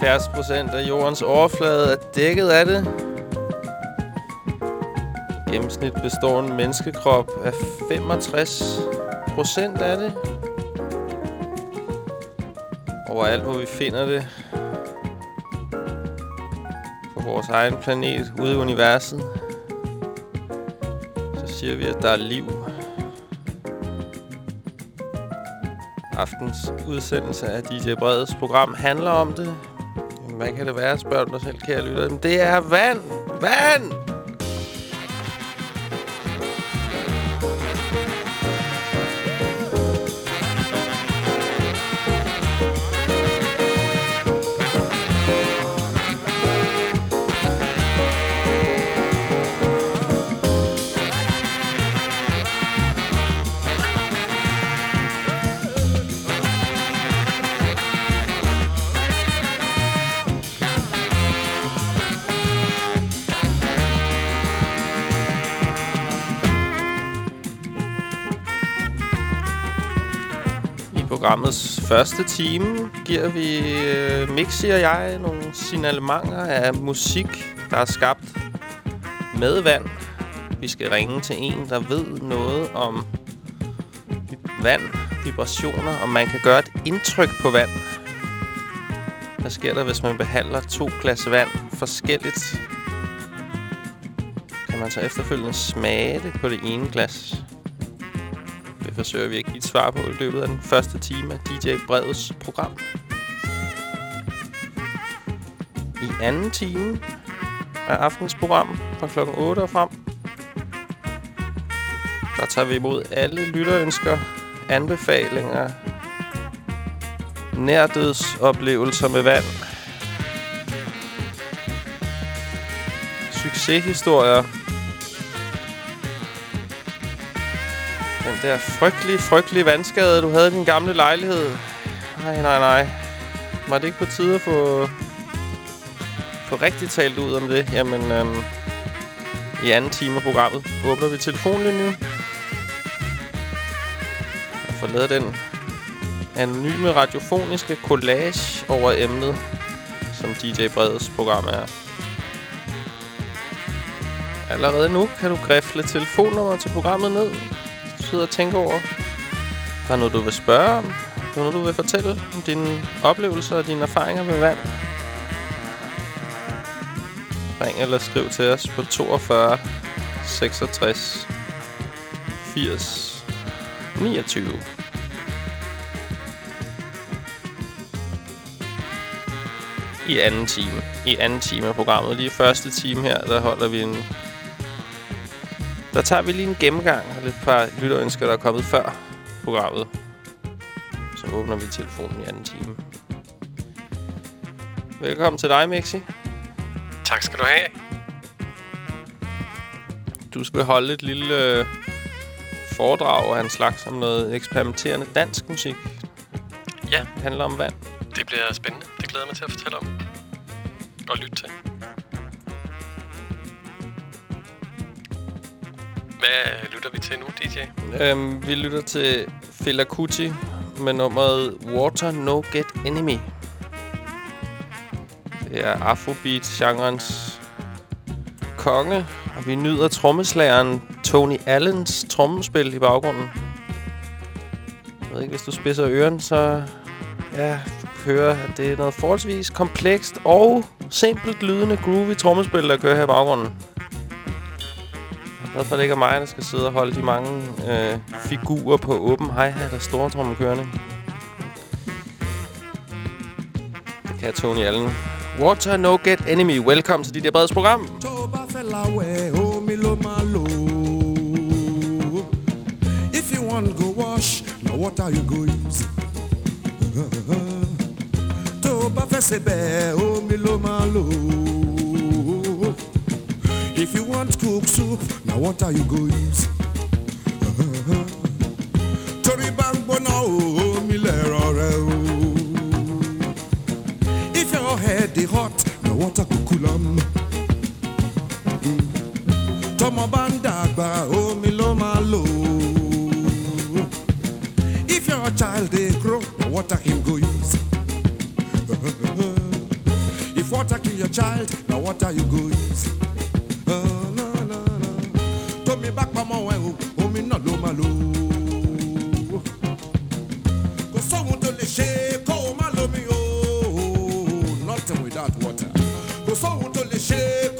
70 procent af jordens overflade er dækket af det. Gennemsnit består en menneskekrop af 65 procent af det. Overalt, hvor vi finder det. På vores egen planet, ude i universet. Så siger vi, at der er liv. Aftens udsendelse af DJ Breds program handler om det. Hvad kan det være, spørger du dig selv, kære lytter? Men det er vand! Vand! Programmets første time giver vi øh, Mixi og jeg nogle signalementer af musik, der er skabt med vand. Vi skal ringe til en, der ved noget om vand, vibrationer, og man kan gøre et indtryk på vand. Hvad sker der, hvis man behandler to glas vand forskelligt? Kan man så efterfølgende smage det på det ene glas? Forsøger vi at give et svar på i løbet af den første time af DJ Breds program. I anden time af aftens program fra kl. 8 og frem, der tager vi imod alle lytterønsker, anbefalinger, nærdødsoplevelser med vand, succeshistorier, Den der frygtelige, frygtelige vandskade, du havde i din gamle lejlighed. Nej, nej, nej. Var det ikke på tide at få, få rigtig talt ud om det? Jamen, øhm, i anden time af programmet åbner vi telefonlinjen. Og får lavet den anonyme radiofoniske collage over emnet, som DJ Breds program er. Allerede nu kan du grifle telefonnummer til programmet ned sidder og tænker over? Der er noget, du vil spørge om? Der er noget, du vil fortælle om dine oplevelser og dine erfaringer med vand? Ring eller skriv til os på 42 66 80 29. I anden time. I anden time af programmet. Lige første time her, der holder vi en der tager vi lige en gennemgang af lidt par lytterønsker, der er kommet før programmet. Så åbner vi telefonen i anden time. Velkommen til dig, Mixi. Tak skal du have. Du skal holde et lille øh, foredrag af en slags om noget eksperimenterende dansk musik. Ja. Det handler om vand. Det bliver spændende. Det glæder jeg mig til at fortælle om. Og lytte til. Hvad lytter vi til nu, DJ? Øhm, vi lytter til Fela Kuti med nummeret Water No Get Enemy. Det er Afrobeat-genrens konge, og vi nyder trommeslageren Tony Allens trommespil i baggrunden. Jeg ved ikke, hvis du spidser øren, så ja, hører, at det er noget forholdsvis komplekst og simpelt lydende groovy trommespil, der kører her i baggrunden. Hvorfor det ikke er mig, der skal sidde og holde de mange øh, figurer på åben hi-hat og store trommekørende. Det kan Tony Allen. Water No Get Enemy. Welcome til dit der breds program. If you want go wash, now what are you go use? Tó bá fẹ́ ṣe bẹ́ẹ̀, omi ló máa lò. If you want cook soup, now what are you go use? Torí bá ń gbóná o. If your head is hot, now water go cool am. Tọmọ bá ń dàgbà, omi. If your child dey grow, na water him go use. If water kill your child, now what are you go use. without water. Go so to the shape.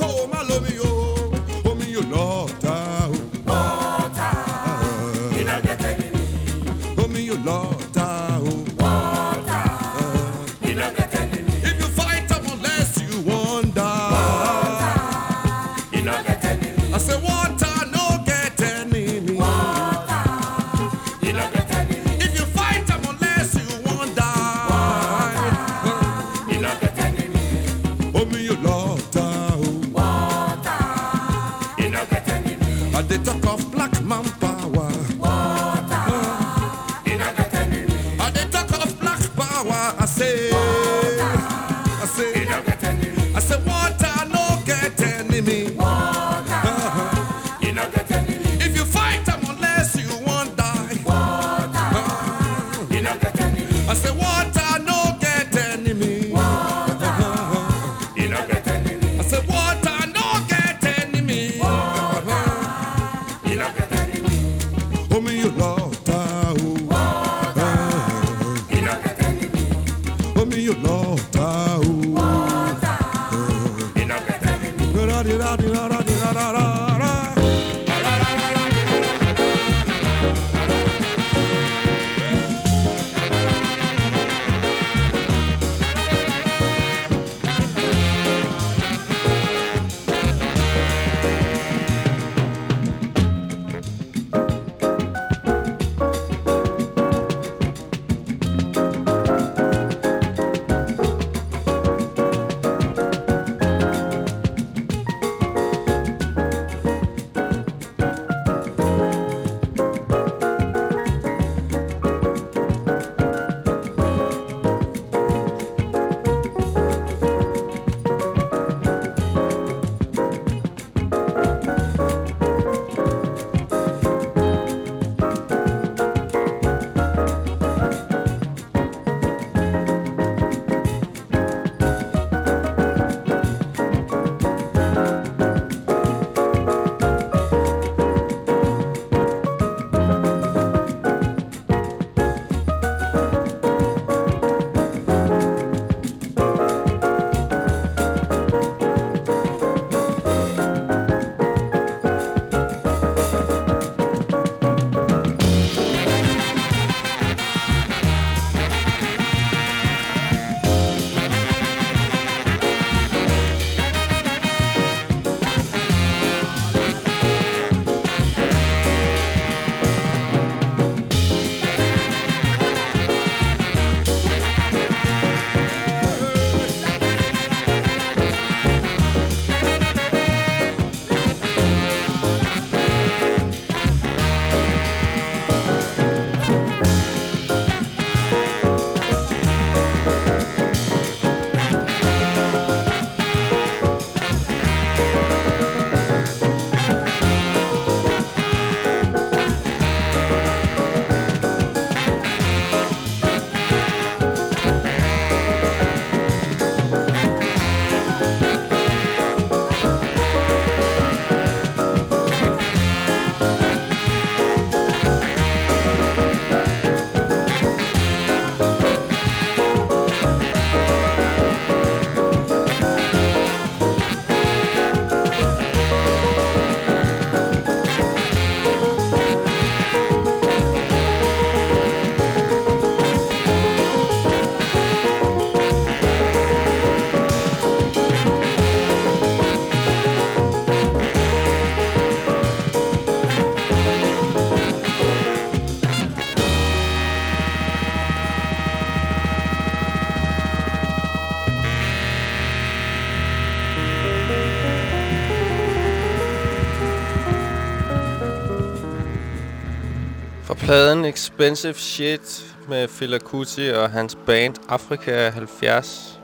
pladen Expensive Shit med Fela Kuti og hans band Afrika 70.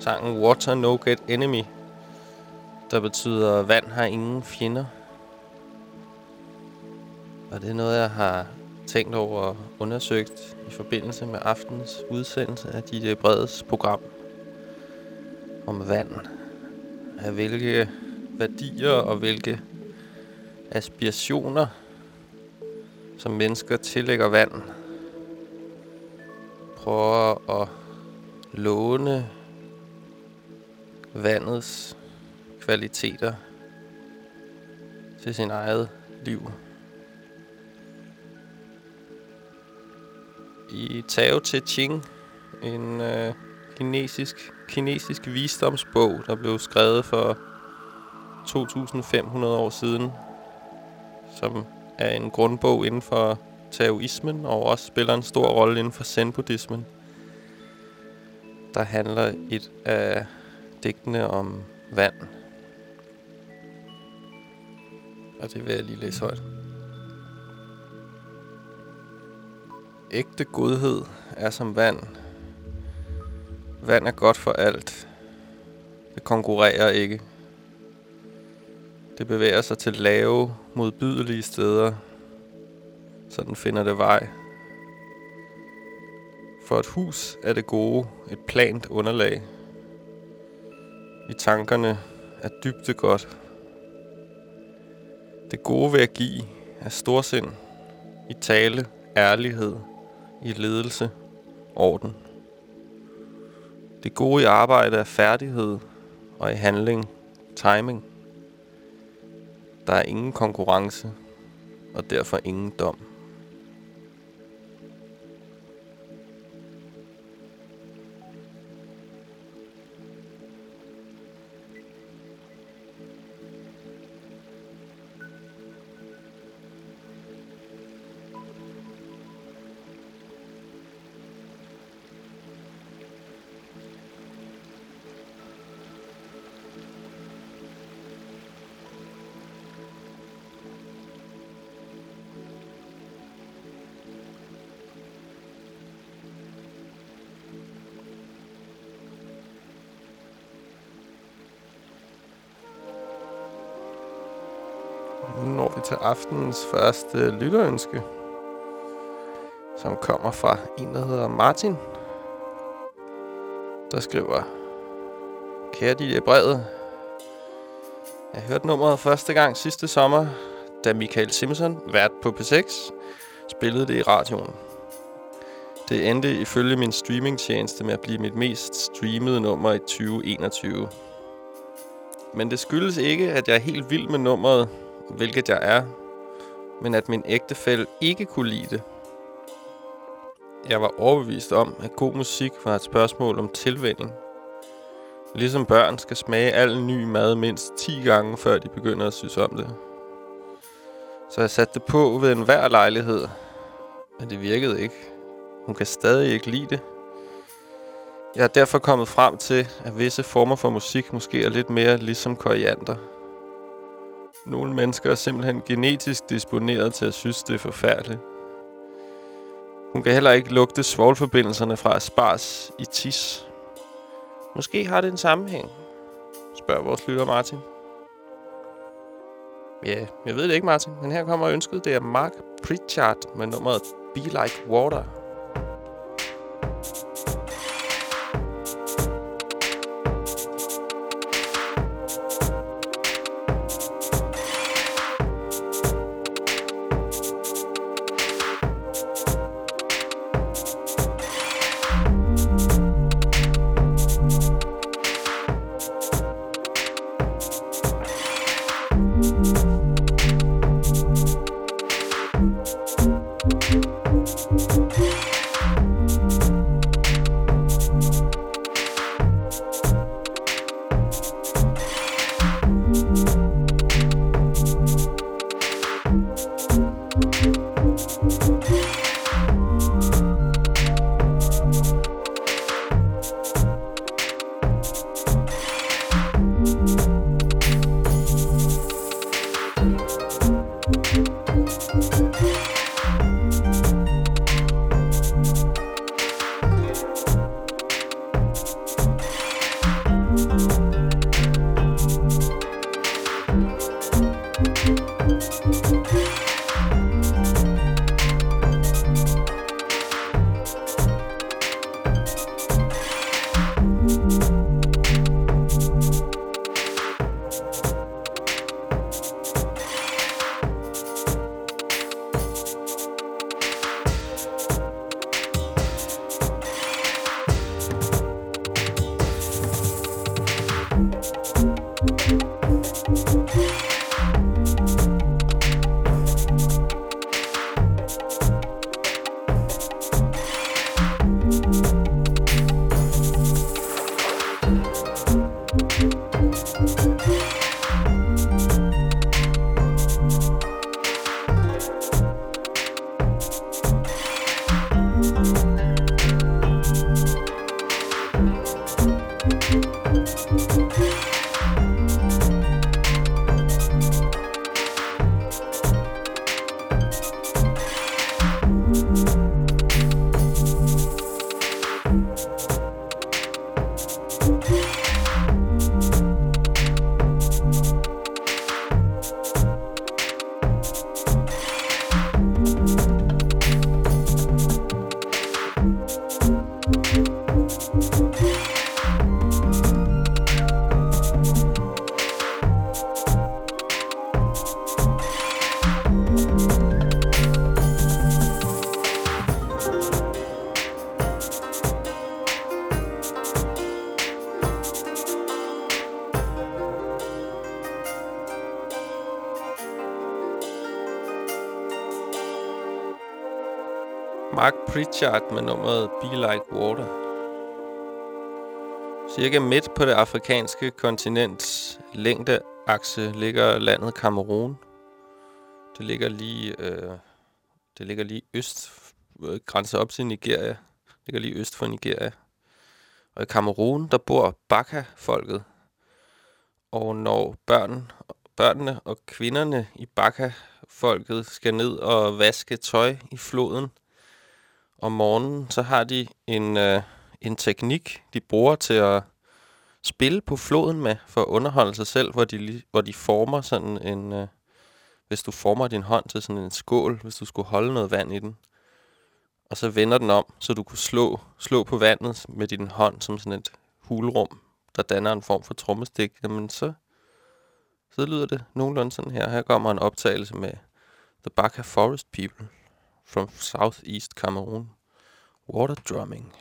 Sangen Water No Get Enemy, der betyder vand har ingen fjender. Og det er noget, jeg har tænkt over og undersøgt i forbindelse med aftens udsendelse af DJ Breds program om vand. Af hvilke værdier og hvilke aspirationer som mennesker tillægger vand. Prøver at låne vandets kvaliteter til sin eget liv. I Tao Te Ching, en øh, kinesisk, kinesisk visdomsbog, der blev skrevet for 2500 år siden, som er en grundbog inden for taoismen, og også spiller en stor rolle inden for zen-buddhismen. Der handler et af digtene om vand. Og det vil jeg lige læse højt. Ægte godhed er som vand. Vand er godt for alt. Det konkurrerer ikke. Det bevæger sig til lave, modbydelige steder, så den finder det vej. For et hus er det gode et plant underlag. I tankerne er dybde godt. Det gode ved at give er storsind. I tale, ærlighed, i ledelse, orden. Det gode i arbejde er færdighed, og i handling, timing. Der er ingen konkurrence, og derfor ingen dom. Aftenens første lytterønske, som kommer fra en, der hedder Martin, der skriver, Kære DJ Brevet, jeg hørte nummeret første gang sidste sommer, da Michael Simpson, vært på P6, spillede det i radioen. Det endte ifølge min streamingtjeneste med at blive mit mest streamede nummer i 2021. Men det skyldes ikke, at jeg er helt vild med nummeret, hvilket jeg er, men at min ægtefælle ikke kunne lide det. Jeg var overbevist om, at god musik var et spørgsmål om tilvænning. Ligesom børn skal smage al ny mad mindst 10 gange, før de begynder at synes om det. Så jeg satte det på ved enhver lejlighed, men det virkede ikke. Hun kan stadig ikke lide det. Jeg er derfor kommet frem til, at visse former for musik måske er lidt mere ligesom koriander. Nogle mennesker er simpelthen genetisk disponeret til at synes, det er forfærdeligt. Hun kan heller ikke lugte svovlforbindelserne fra spars i tis. Måske har det en sammenhæng, spørger vores lytter Martin. Ja, jeg ved det ikke, Martin, men her kommer ønsket. Det er Mark Pritchard med nummeret Be Like Water. Pritchard med nummeret Be Like Water. Cirka midt på det afrikanske kontinents længdeakse ligger landet Kamerun. Det ligger lige, øh, det ligger lige øst, øh, grænser op til Nigeria. Det ligger lige øst for Nigeria. Og i Kamerun, der bor Baka-folket. Og når børn, børnene og kvinderne i Baka-folket skal ned og vaske tøj i floden om morgenen, så har de en, øh, en teknik, de bruger til at spille på floden med, for at underholde sig selv, hvor de, hvor de former sådan en... Øh, hvis du former din hånd til sådan en skål, hvis du skulle holde noget vand i den, og så vender den om, så du kunne slå, slå på vandet med din hånd som sådan et hulrum, der danner en form for trommestik, jamen så, så lyder det nogenlunde sådan her. Her kommer en optagelse med The Baka Forest People from Southeast Cameroon. Water drumming.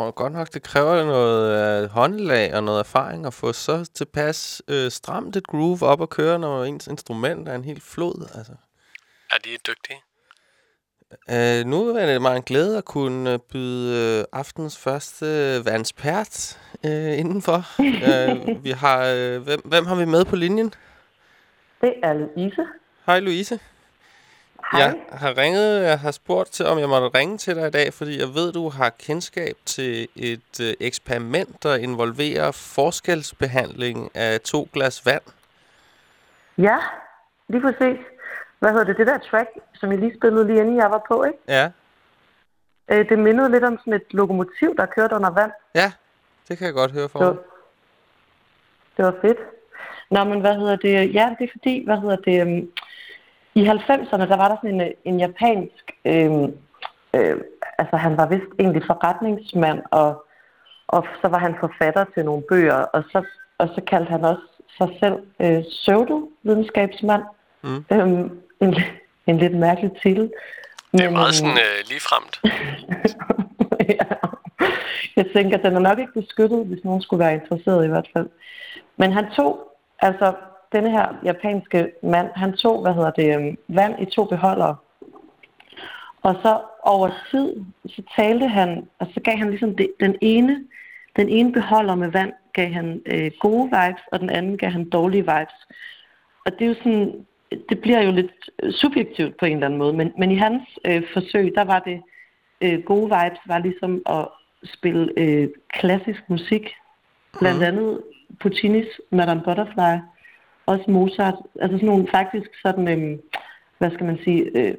Tror godt nok, det kræver noget øh, håndlag og noget erfaring at få så tilpas øh, stramt et groove op at køre, når ens instrument er en helt flod. Altså. Er de dygtige? Øh, nu er det mig en glæde at kunne byde øh, aftens første øh, vandspert øh, indenfor. øh, vi har, øh, hvem, hvem har vi med på linjen? Det er Louise. Hej Louise. Hej. Jeg har ringet, jeg har spurgt til, om jeg måtte ringe til dig i dag, fordi jeg ved, du har kendskab til et øh, eksperiment, der involverer forskelsbehandling af to glas vand. Ja, lige præcis. Hvad hedder det? Det der track, som jeg lige spillede lige inden jeg var på, ikke? Ja, Øh, det mindede lidt om sådan et lokomotiv, der kørte under vand. ja, det kan jeg godt høre for Det var, mig. det var fedt. Nå, men hvad hedder det? Ja, det er fordi, hvad hedder det? I 90'erne, der var der sådan en, øh, en japansk... Øhm, øh, altså, han var vist egentlig forretningsmand, og, og så var han forfatter til nogle bøger, og så, og så kaldte han også sig selv øh, pseudo-videnskabsmand. Mm. Øhm, en, en lidt mærkelig titel. Det er Men, meget øhm, sådan øh, ligefremt. ja. Jeg tænker, at den er nok ikke beskyttet, hvis nogen skulle være interesseret i hvert fald. Men han tog, altså denne her japanske mand, han tog, hvad hedder det, øhm, vand i to beholdere. Og så over tid, så talte han, og så gav han ligesom det, den ene, den ene beholder med vand, gav han øh, gode vibes, og den anden gav han dårlige vibes. Og det er jo sådan, det bliver jo lidt øh, subjektivt på en eller anden måde, men, men i hans øh, forsøg, der var det øh, gode vibes, var ligesom at spille øh, klassisk musik, blandt andet Puccinis Madame Butterfly, også Mozart, altså sådan nogle faktisk sådan, øh, hvad skal man sige, øh,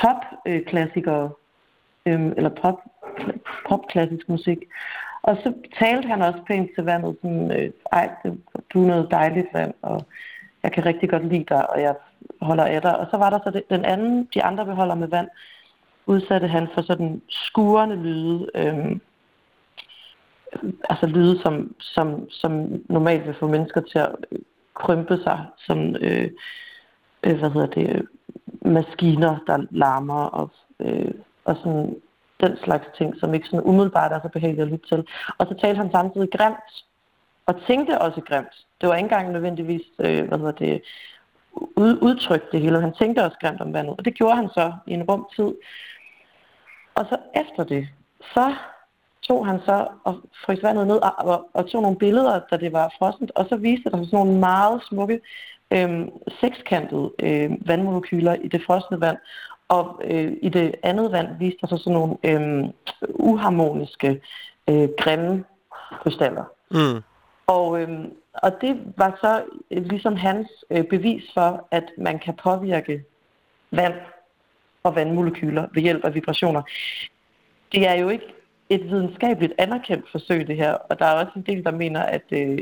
pop-klassikere, øh, eller pop, pop-klassisk musik. Og så talte han også pænt til vandet, sådan, øh, ej, du er noget dejligt vand, og jeg kan rigtig godt lide dig, og jeg holder af dig. Og så var der så det, den anden, de andre beholder med vand, udsatte han for sådan skurende lyde, øh, altså lyde, som, som, som normalt vil få mennesker til at krympe sig, som, øh, øh, hvad hedder det, maskiner, der larmer, og, øh, og sådan den slags ting, som ikke sådan umiddelbart er så behageligt at lytte til. Og så talte han samtidig grimt, og tænkte også grimt. Det var ikke engang nødvendigvis, øh, hvad hedder det, ud, udtrykt det hele. Han tænkte også grimt om vandet, og det gjorde han så i en rum tid. Og så efter det, så tog han så og frøs vandet ned og, og, og tog nogle billeder, da det var frossent, og så viste der sådan nogle meget smukke øh, sekskantede øh, vandmolekyler i det frosne vand. Og øh, i det andet vand viste der så sådan nogle øh, uharmoniske, øh, grimme krystaller. Mm. Og, øh, og det var så øh, ligesom hans øh, bevis for, at man kan påvirke vand og vandmolekyler ved hjælp af vibrationer. Det er jo ikke et videnskabeligt anerkendt forsøg, det her, og der er også en del, der mener, at øh,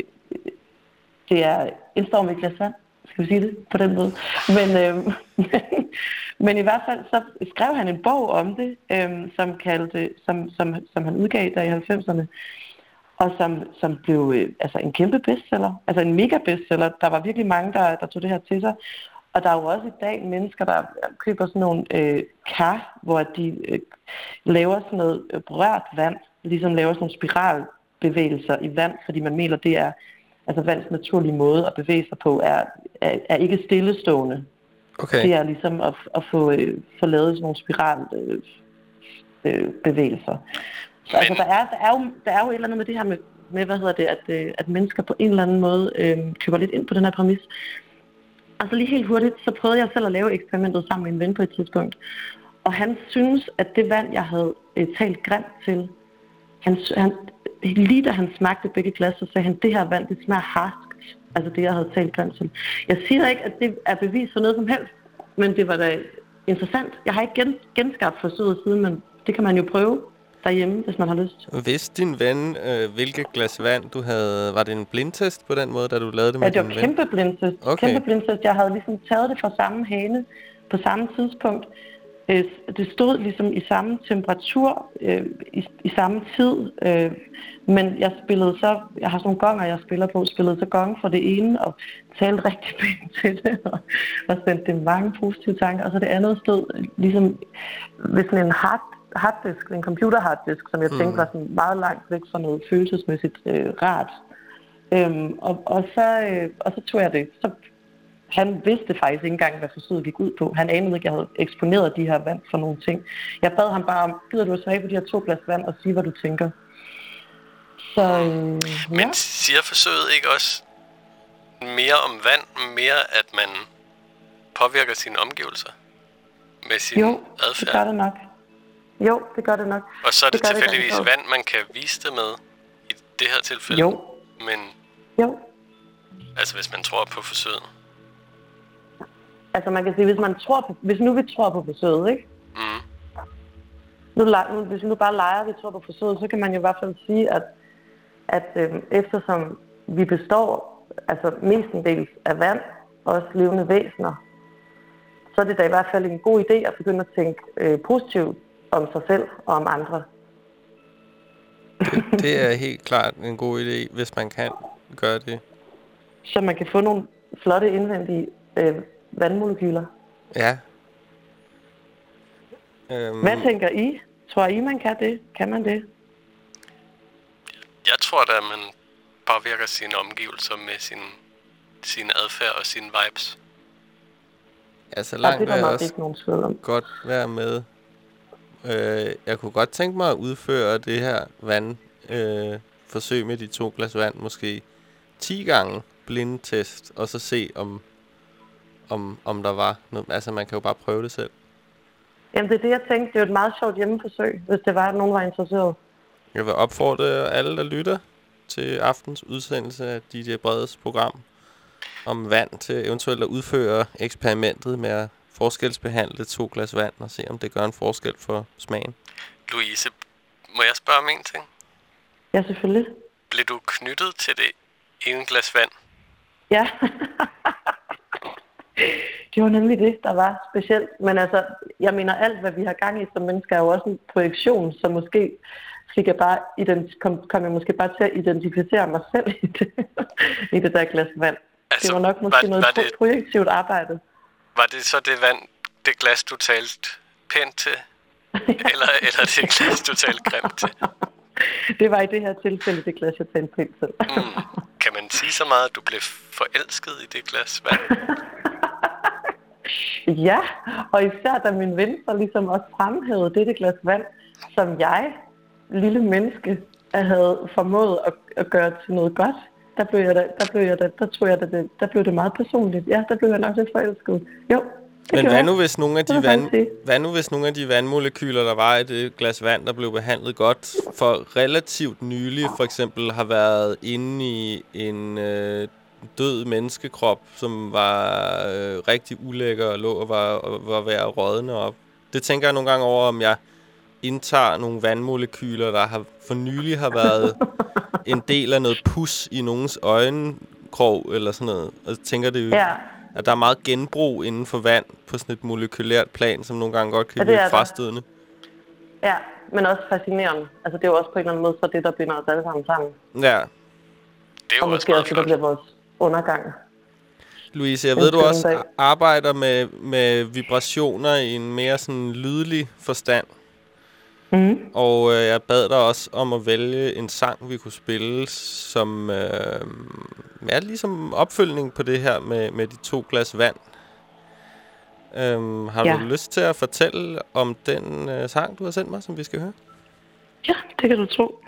det er en storm i glas vand, skal vi sige det på den måde. Men, øh, men, men i hvert fald så skrev han en bog om det, øh, som, kaldte, som, som, som han udgav der i 90'erne, og som, som blev øh, altså en kæmpe bestseller, altså en mega bestseller. Der var virkelig mange, der, der tog det her til sig. Og der er jo også i dag mennesker, der køber sådan nogle øh, kar, hvor de øh, laver sådan noget øh, rørt vand, ligesom laver sådan nogle spiralbevægelser i vand, fordi man mener, det er altså vands naturlige måde at bevæge sig på, er, er, er ikke stillestående. Okay. Det er ligesom at, at få, øh, få lavet sådan nogle spiralbevægelser. Øh. Så altså, der, er, der, er jo, der er jo et eller andet med det her med, med hvad hedder det, at, øh, at mennesker på en eller anden måde øh, køber lidt ind på den her præmis. Altså lige helt hurtigt, så prøvede jeg selv at lave eksperimentet sammen med en ven på et tidspunkt. Og han synes, at det vand, jeg havde øh, talt grimt til, han, han, lige da han smagte begge glas, så sagde han, det her vand, det smager harskt. Altså det, jeg havde talt grimt til. Jeg siger ikke, at det er bevis for noget som helst, men det var da interessant. Jeg har ikke gen, genskabt forsøget siden, men det kan man jo prøve derhjemme, hvis man har lyst. Vidste din ven, øh, hvilket glas vand du havde... Var det en blindtest på den måde, da du lavede det med Ja, det var din ven? kæmpe blindtest. Okay. Kæmpe blindtest. Jeg havde ligesom taget det fra samme hane på samme tidspunkt. Øh, Det stod ligesom i samme temperatur, øh, i, i samme tid, øh, men jeg spillede så, jeg har sådan nogle gonger, jeg spiller på, spillede så gong for det ene, og talte rigtig pænt til det, og, og sendte det mange positive tanker, og så det andet stod ligesom ved sådan en hard, harddisk, en computer harddisk, som jeg tænkte var sådan meget langt væk fra noget følelsesmæssigt øh, rart. Øhm, og, og, så, øh, og så tog jeg det. Så han vidste faktisk ikke engang, hvad forsøget gik ud på. Han anede ikke, at jeg havde eksponeret de her vand for nogle ting. Jeg bad ham bare om, gider du at smage på de her to glas vand og sige, hvad du tænker. Så øh, Men ja. siger forsøget ikke også mere om vand, mere at man påvirker sine omgivelser med sin Jo, det adfærd? gør det nok. Jo, det gør det nok. Og så er det, gør tilfældigvis garanteret. vand, man kan vise det med i det her tilfælde. Jo, Men jo. altså, hvis man tror på forsøget. Altså man kan sige, hvis man tror på, hvis nu vi tror på forsøget, ikke? Mm. Nu, nu, hvis vi nu bare leger, at vi tror på forsøget, så kan man jo i hvert fald sige, at, at øh, eftersom vi består altså mestendels af vand, også levende væsener, så er det da i hvert fald en god idé at begynde at tænke øh, positivt om sig selv og om andre. Det er helt klart en god idé, hvis man kan gøre det. Så man kan få nogle flotte indvendige øh, vandmolekyler. Ja. Øhm, Hvad tænker I? Tror I, man kan det? Kan man det? Jeg tror da, at man påvirker sine omgivelser med sin, sin adfærd og sine vibes. altså Og langt det er også ikke nogen tvivl om. godt være med. Øh, jeg kunne godt tænke mig at udføre det her vand øh, forsøg med de to glas vand måske 10 gange blindtest, og så se om, om, om der var noget. Altså man kan jo bare prøve det selv. Jamen det er det, jeg tænkte. Det er jo et meget sjovt hjemmeforsøg, hvis det var, at nogen var interesseret. Jeg vil opfordre alle, der lytter til aftens udsendelse af DJ Breds program om vand til eventuelt at udføre eksperimentet med at forskelsbehandle to glas vand og se, om det gør en forskel for smagen. Louise, må jeg spørge om en ting? Ja, selvfølgelig. Blev du knyttet til det ene glas vand? Ja. Det var nemlig det, der var specielt. Men altså, jeg mener, alt hvad vi har gang i som mennesker er jo også en projektion, så måske fik jeg bare kom, kom jeg måske bare til at identificere mig selv i det, i det der glas vand. Altså, det var nok måske var- noget var det- pro- projektivt arbejde. Var det så det vand, det glas, du talte pænt til? Eller, eller det glas, du talte grimt til? Det var i det her tilfælde det glas, jeg tændte pænt til. Mm. Kan man sige så meget, at du blev forelsket i det glas vand? Ja, og især da min ven så ligesom også fremhævede dette glas vand, som jeg, lille menneske, havde formået at, at gøre til noget godt. Der blev jeg da, der blev jeg da, der tror jeg da, det, der blev det meget personligt. Ja, der blev jeg nok lidt forelsket. Jo, det Men hvad nu, hvis nogle af de vand, hvad nu, hvis nogle af de vandmolekyler, der var i det glas vand, der blev behandlet godt, for relativt nylig for eksempel har været inde i en øh, død menneskekrop, som var øh, rigtig ulækker og lå og var, og var ved at rådne op. Det tænker jeg nogle gange over, om jeg indtager nogle vandmolekyler, der har for nylig har været en del af noget pus i nogens øjenkrog eller sådan noget. Og så tænker det jo, Ja, at der er meget genbrug inden for vand på sådan et molekylært plan, som nogle gange godt kan Ja, virke er frastødende. ja, men også fascinerende. Altså, det er jo også på en eller anden måde så det, der binder os alle sammen sammen. Ja. Det er jo Og også måske meget også det, der bliver vores undergang. Louise, jeg ved, du også arbejder med, med vibrationer i en mere sådan lydlig forstand. Mm. Og øh, jeg bad dig også om at vælge en sang, vi kunne spille, som øh, er ligesom opfølgning på det her med, med de to glas vand. Øhm, har Ja. du lyst til at fortælle om den øh, sang, du har sendt mig, som vi skal høre? Ja, det kan du tro.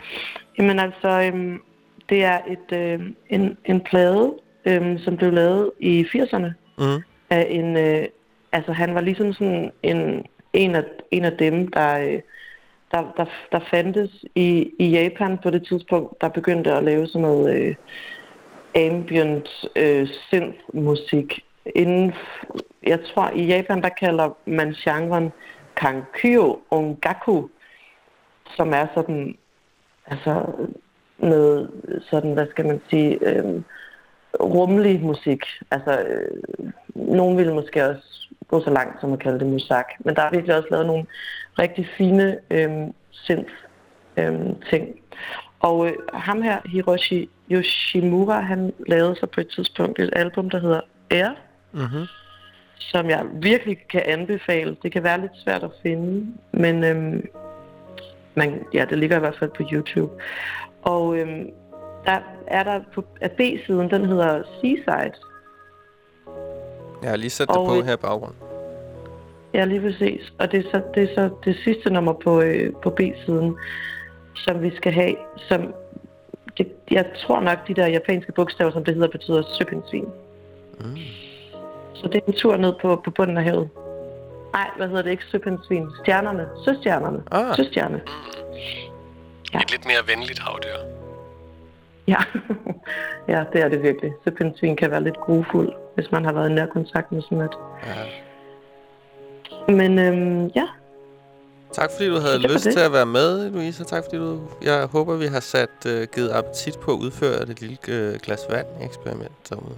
Jamen altså, øhm, det er et, øh, en, en plade, øhm, som blev lavet i 80'erne Mm. af en... Øh, altså, han var ligesom sådan en, en, af, en af dem, der, øh, der, der, der fandtes i, i Japan på det tidspunkt, der begyndte at lave sådan noget øh, ambient øh, synth-musik. Inden, jeg tror, i Japan, der kalder man genren Kankyo Ongaku, som er sådan, altså noget sådan, hvad skal man sige, øh, rummelig musik. Altså, øh, nogen ville måske også gå så langt som at kalde det musak, men der er virkelig også lavet nogle rigtig fine øh, synth øh, ting. Og øh, ham her, Hiroshi Yoshimura, han lavede så på et tidspunkt et album, der hedder Air, Mm-hmm. som jeg virkelig kan anbefale. Det kan være lidt svært at finde, men øhm, man, ja, det ligger i hvert fald på YouTube. Og øhm, der er der på B-siden, den hedder Seaside. Jeg har lige sat det Og, på øh, her i baggrunden. Ja, lige præcis. Og det er så det, er så det sidste nummer på, øh, på B-siden, som vi skal have. Som det, jeg tror nok, de der japanske bogstaver, som det hedder, betyder søpindsvin. Mm. Så det er en tur ned på, på bunden af havet. Nej, hvad hedder det ikke? Søpindsvin. Stjernerne. Søstjernerne. Ah. Søstjerne. Ja. Et lidt mere venligt havdyr. Ja. ja, det er det virkelig. Søpindsvin kan være lidt grufuld, hvis man har været i nærkontakt med sådan et. Ja. Men øhm, ja, Tak fordi du havde lyst det. til at være med, Louise. Tak fordi du... Jeg håber, vi har sat uh, givet appetit på at udføre det lille uh, glas vand-eksperiment derude.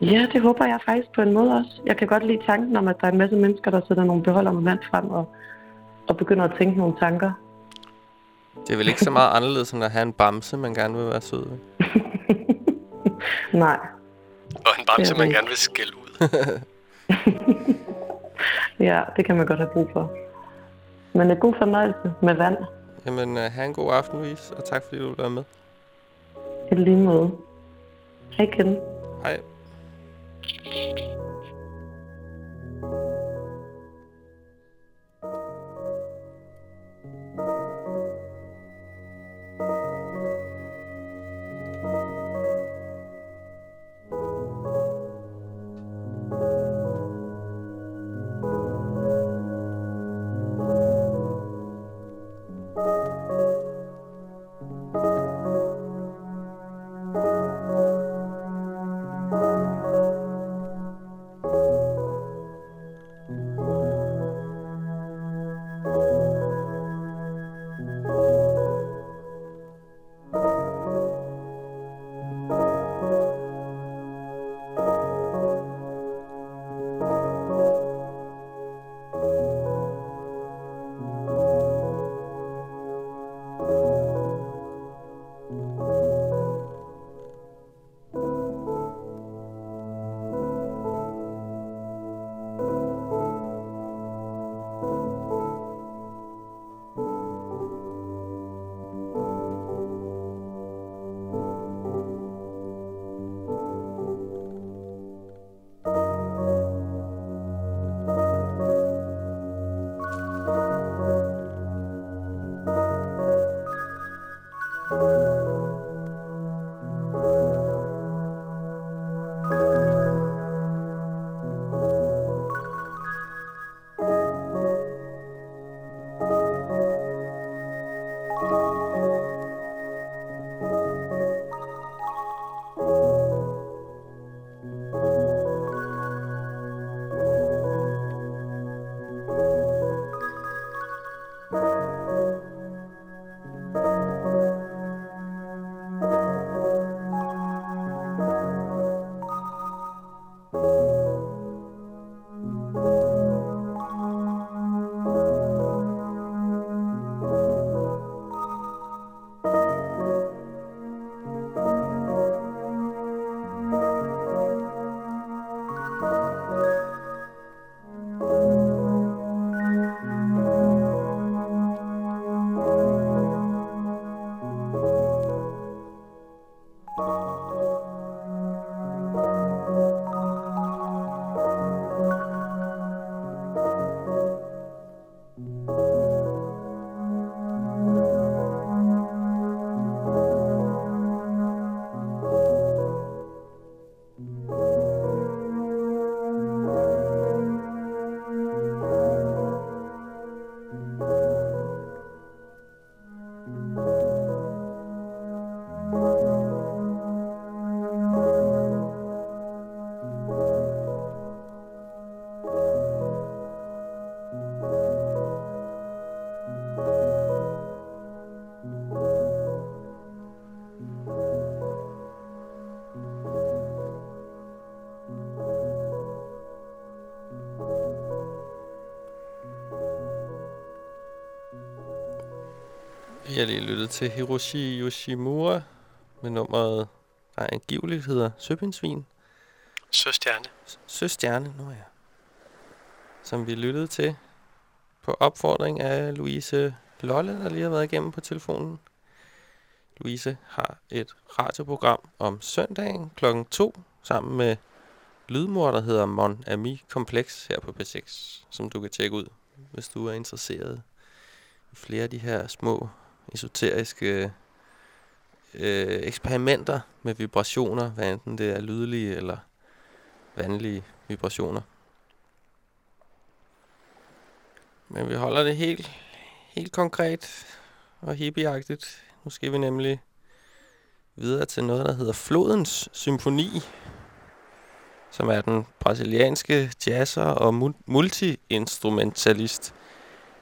ja, det håber jeg faktisk på en måde også. Jeg kan godt lide tanken om, at der er en masse mennesker, der sætter nogle beholder med vand frem og, og begynder at tænke nogle tanker. Det er vel ikke så meget anderledes, end at have en bamse, man gerne vil være sød ved. Nej, Og en bamse, Det man det. gerne vil skælde ud. ja, det kan man godt have brug for. Men en god fornøjelse med vand. Jamen, uh, have en god aften, Louise, og tak fordi du var med. I lige måde. Hej igen. Hej. Har lige lyttet til Hiroshi Yoshimura med nummeret, der angiveligt hedder Søpindsvin. Søstjerne. Søstjerne, nu ja. Som vi lyttede til på opfordring af Louise Lolle, der lige har været igennem på telefonen. Louise har et radioprogram om søndagen klokken 2 sammen med lydmor, der hedder Mon Ami Complex her på P6, som du kan tjekke ud, hvis du er interesseret i flere af de her små esoteriske øh, øh, eksperimenter med vibrationer, hvad enten det er lydlige eller vanlige vibrationer. Men vi holder det helt, helt konkret og hippieagtigt. Nu skal vi nemlig videre til noget, der hedder Flodens Symfoni, som er den brasilianske jazzer og multiinstrumentalist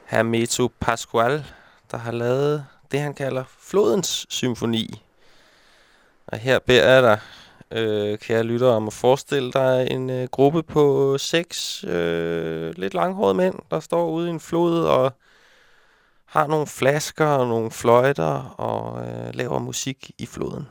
Hermeto Pascoal, der har lavet det, han kalder Flodens Symfoni. Og her beder jeg dig, øh, kære lytter, om at forestille dig en øh, gruppe på seks øh, lidt langhårede mænd, der står ude i en flod og har nogle flasker og nogle fløjter og øh, laver musik i floden.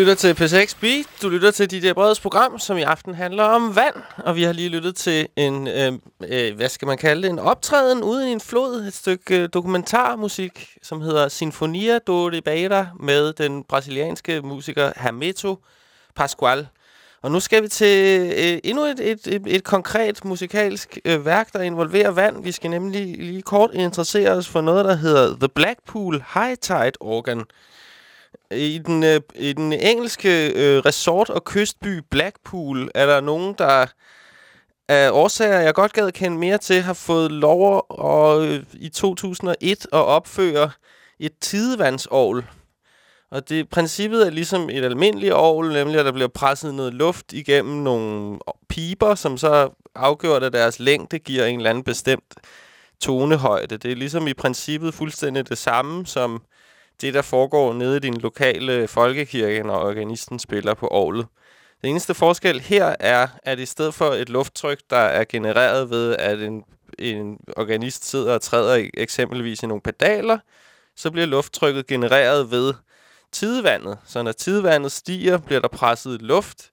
Lytter til P6 Beat. Du lytter til DJ Breds program, som i aften handler om vand. Og vi har lige lyttet til en, øh, øh, hvad skal man kalde det, en optræden ude i en flod. Et stykke øh, dokumentarmusik, som hedder Sinfonia do Ribeira med den brasilianske musiker Hermeto Pascoal. Og nu skal vi til øh, endnu et, et, et, et konkret musikalsk øh, værk, der involverer vand. Vi skal nemlig lige kort interessere os for noget, der hedder The Blackpool High Tide Organ. I den, øh, i den engelske øh, resort- og kystby Blackpool er der nogen, der af årsager, jeg godt gad kende mere til, har fået lov at, øh, i 2001 at opføre et tidevandsovl. Og det princippet er ligesom et almindeligt ovl, nemlig at der bliver presset noget luft igennem nogle piber, som så afgjort af deres længde giver en eller anden bestemt tonehøjde. Det er ligesom i princippet fuldstændig det samme som det, der foregår nede i din lokale folkekirke, når organisten spiller på ovlet. Den eneste forskel her er, at i stedet for et lufttryk, der er genereret ved, at en, en organist sidder og træder eksempelvis i nogle pedaler, så bliver lufttrykket genereret ved tidevandet. Så når tidevandet stiger, bliver der presset luft,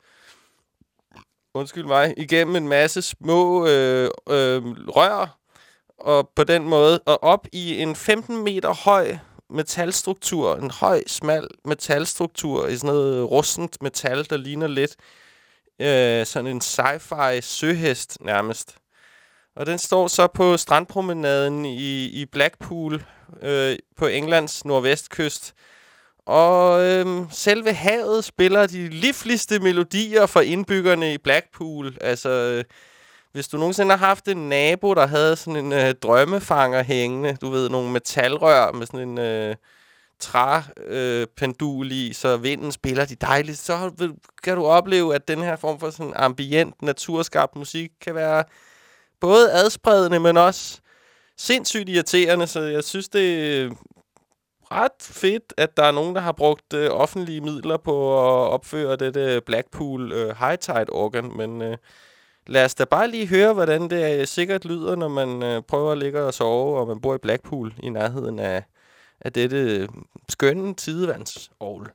undskyld mig, igennem en masse små øh, øh, rør, og på den måde, og op i en 15 meter høj metalstruktur, en høj, smal metalstruktur i sådan noget rustent metal, der ligner lidt øh, sådan en sci-fi søhest nærmest. Og den står så på strandpromenaden i, i Blackpool øh, på Englands nordvestkyst. Og øh, selve havet spiller de livligste melodier for indbyggerne i Blackpool. Altså, øh, hvis du nogensinde har haft en nabo, der havde sådan en øh, drømmefanger hængende, du ved, nogle metalrør med sådan en øh, træpendul øh, i, så vinden spiller de dejligt, så kan du opleve, at den her form for sådan ambient, naturskabt musik kan være både adspredende, men også sindssygt irriterende, så jeg synes, det er ret fedt, at der er nogen, der har brugt øh, offentlige midler på at opføre dette Blackpool øh, High Tide organ, men øh, lad os da bare lige høre, hvordan det øh, sikkert lyder, når man øh, prøver at ligge og sove, og man bor i Blackpool i nærheden af, af dette øh, skønne tidevandsovl.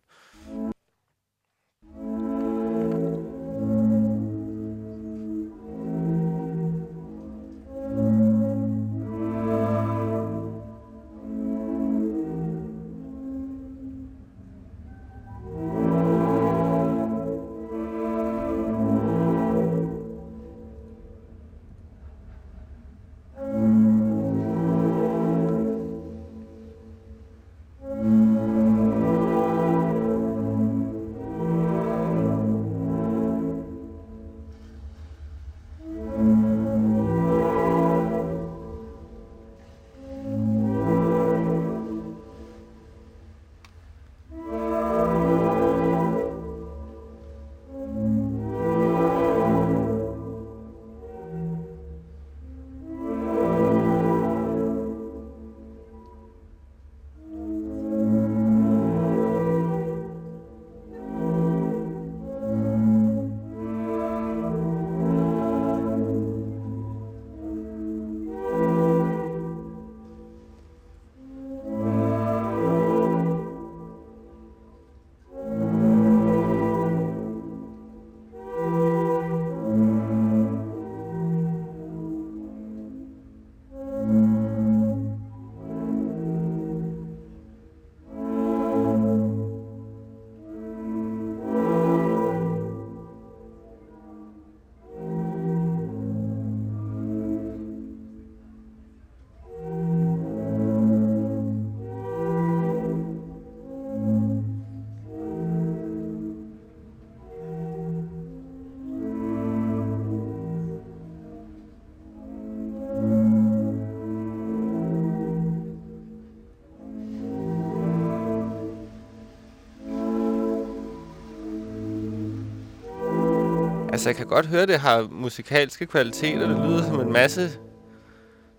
Altså, jeg kan godt høre, det har musikalske kvaliteter. Det lyder som en masse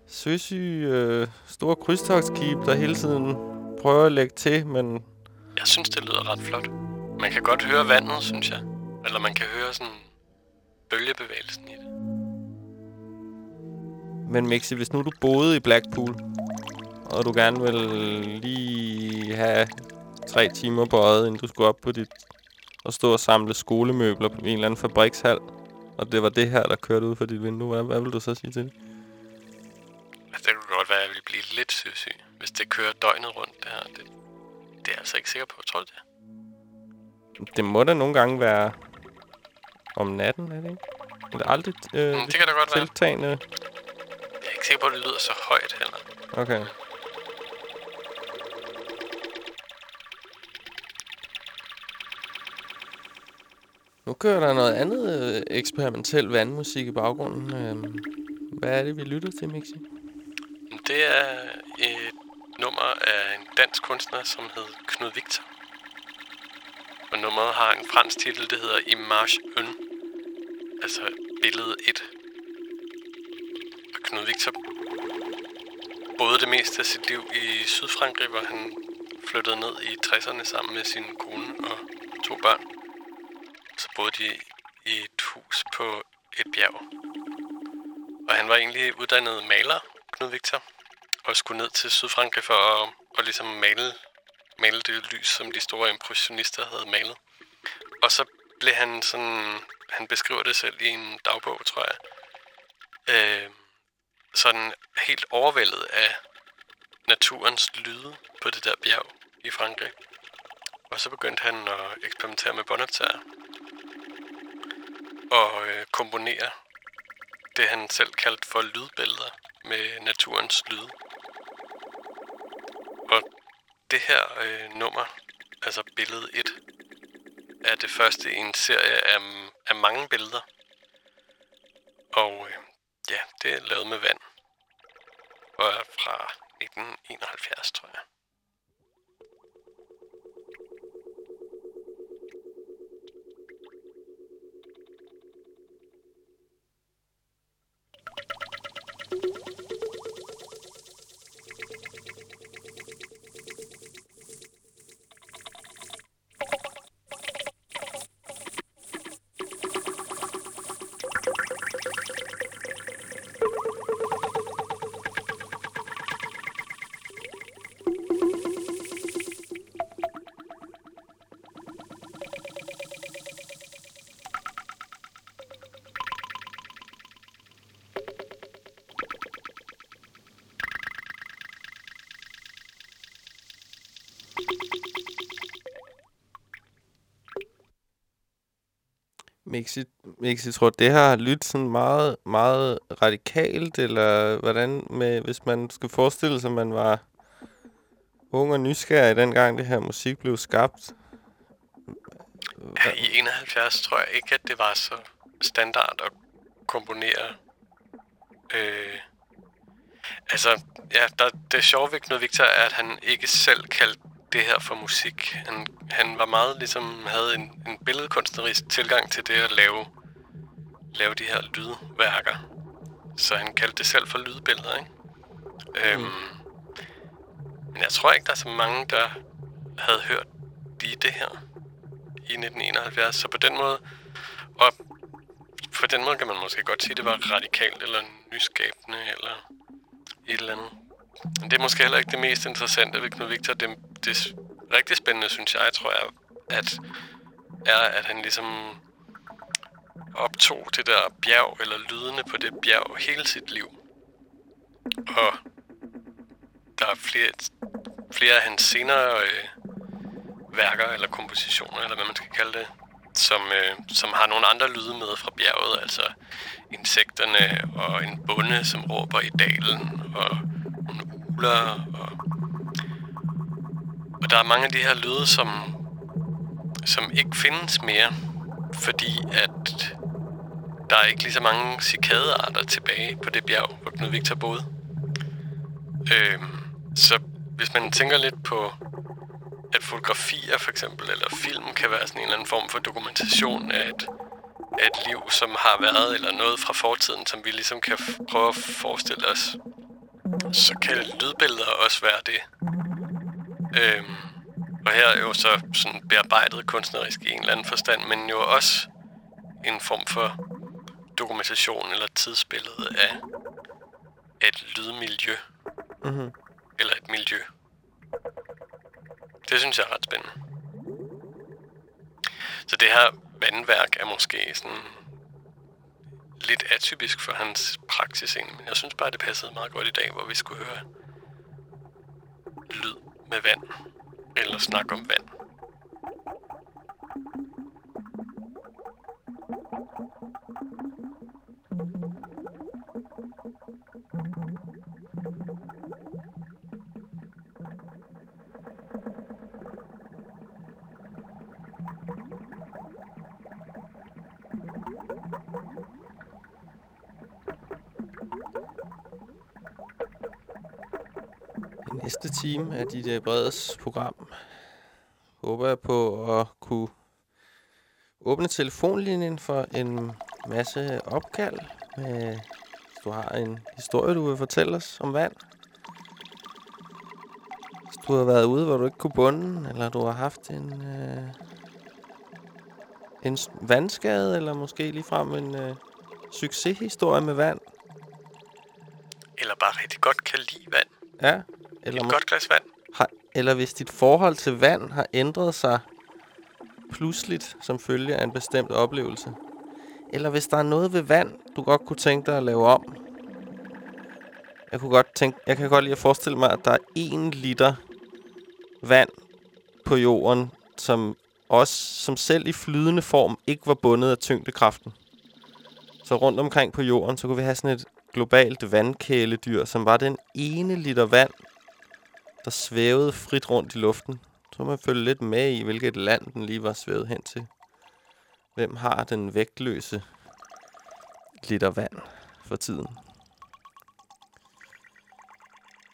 søsyge, øh, store krydstogtskib, der hele tiden prøver at lægge til, men... Jeg synes, det lyder ret flot. Man kan godt høre vandet, synes jeg. Eller man kan høre sådan bølgebevægelsen i det. Men Mixi, hvis nu du boede i Blackpool, og du gerne vil lige have tre timer på øjet, inden du skulle op på dit og stå og samle skolemøbler på en eller anden fabrikshal, og det var det her, der kørte ud for dit vindue, hvad, hvad vil du så sige til det? Altså, det kunne godt være, at jeg ville blive lidt søsyg, hvis det kører døgnet rundt, det her. Det, det er jeg altså ikke sikker på, tror du det? Det må da nogle gange være om natten, er det ikke? Er det aldrig øh, Mm, det kan da godt være. tiltagende? Jeg er ikke sikker på, at det lyder så højt heller. Okay. Nu kører der noget andet øh, eksperimentel vandmusik i baggrunden. Øhm, hvad er det, vi lytter til, Mixi? Det er et nummer af en dansk kunstner, som hed Knud Victor. Og nummeret har en fransk titel, det hedder Image Un. Altså billede 1. Og Knud Victor boede det meste af sit liv i Sydfrankrig, hvor han flyttede ned i 60'erne sammen med sin kone og to børn. Så boede de i et hus på et bjerg. Og han var egentlig uddannet maler, Knud Victor, og skulle ned til Sydfrankrig for at, at ligesom male, male det lys, som de store impressionister havde malet. Og så blev han sådan, han beskriver det selv i en dagbog, tror jeg, øh, sådan helt overvældet af naturens lyde på det der bjerg i Frankrig. Og så begyndte han at eksperimentere med båndoptager og øh, komponere det, han selv kaldte for lydbilleder med naturens lyde. Og det her øh, nummer, altså billede 1, er det første i en serie af, af mange billeder. Og øh, ja, det er lavet med vand. Og er fra 1971, tror jeg. Mixi, Mixi, tror det har lyttet sådan meget, meget radikalt, eller hvordan, med, hvis man skulle forestille sig, at man var ung og nysgerrig, dengang det her musik blev skabt? Ja, I 71 tror jeg ikke, at det var så standard at komponere. Øh, altså, ja, der, det sjove ved Knud Victor er, at han ikke selv kaldte det her for musik. Han, han var meget ligesom, havde en, en billedkunstnerisk tilgang til det at lave, lave de her lydværker. Så han kaldte det selv for lydbilleder, ikke? Øhm, men jeg tror ikke, der er så mange, der havde hørt lige det her i 1971. Så på den måde, og på den måde kan man måske godt sige, at det var radikalt eller nyskabende eller et eller andet. Men det er måske heller ikke det mest interessante ved Knud Victor. Det, det rigtig spændende, synes jeg, tror jeg, at, er, at han ligesom optog det der bjerg, eller lydene på det bjerg, hele sit liv. Og der er flere, flere af hans senere øh, værker, eller kompositioner, eller hvad man skal kalde det, som, øh, som har nogle andre lyde med fra bjerget, altså insekterne og en bonde, som råber i dalen, og fugler, og, og der er mange af de her lyde, som, som ikke findes mere, fordi at der er ikke lige så mange cikadearter tilbage på det bjerg, hvor Knud Victor boede. Øhm, så hvis man tænker lidt på, at fotografier for eksempel, eller film kan være sådan en eller anden form for dokumentation af et, af et liv, som har været, eller noget fra fortiden, som vi ligesom kan prøve at forestille os, så kan lydbilleder også være det. Øhm, og her er jo så sådan bearbejdet kunstnerisk i en eller anden forstand, men jo også en form for dokumentation eller tidsbillede af et lydmiljø. Mm-hmm. Eller et miljø. Det synes jeg er ret spændende. Så det her vandværk er måske sådan lidt atypisk for hans praksis egentlig, men jeg synes bare, det passede meget godt i dag, hvor vi skulle høre lyd med vand, eller snak om vand. Næste time af dit breds program. Håber jeg på at kunne åbne telefonlinjen for en masse opkald. Med, hvis du har en historie, du vil fortælle os om vand. Hvis du har været ude, hvor du ikke kunne bunde, eller du har haft en, øh, en vandskade, eller måske ligefrem en øh, succeshistorie med vand. Eller bare rigtig godt kan lide vand. Ja. Eller Et godt glas vand. har, eller hvis dit forhold til vand har ændret sig pludseligt som følge af en bestemt oplevelse. Eller hvis der er noget ved vand, du godt kunne tænke dig at lave om. Jeg, kunne godt tænke, jeg kan godt lide at forestille mig, at der er en liter vand på jorden, som også som selv i flydende form ikke var bundet af tyngdekraften. Så rundt omkring på jorden, så kunne vi have sådan et globalt vandkæledyr, som var den ene liter vand, der svævede frit rundt i luften. Så man følge lidt med i, hvilket land den lige var svævet hen til. Hvem har den vægtløse liter vand for tiden?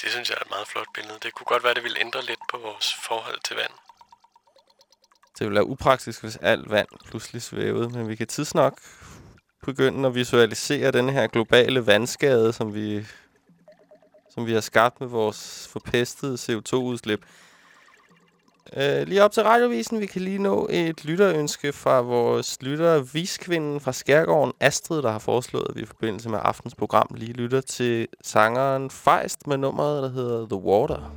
Det synes jeg er et meget flot billede. Det kunne godt være, det ville ændre lidt på vores forhold til vand. Det ville være upraktisk, hvis alt vand pludselig svævede, men vi kan tidsnok begynde at visualisere den her globale vandskade, som vi, som vi har skabt med vores forpestede CO2-udslip. Øh, lige op til radiovisen, vi kan lige nå et lytterønske fra vores lytter, viskvinden fra Skærgården, Astrid, der har foreslået, at vi i forbindelse med aftens program lige lytter til sangeren Feist med nummeret, der hedder The Water.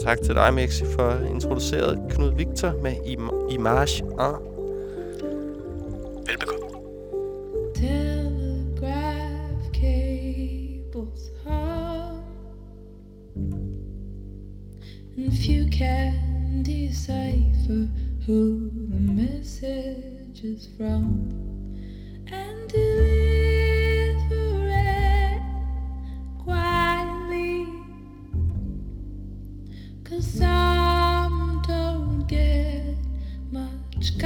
Tak til dig, Mexi, for at introducere Knud Victor med Im- Image 1. Cause some don't get much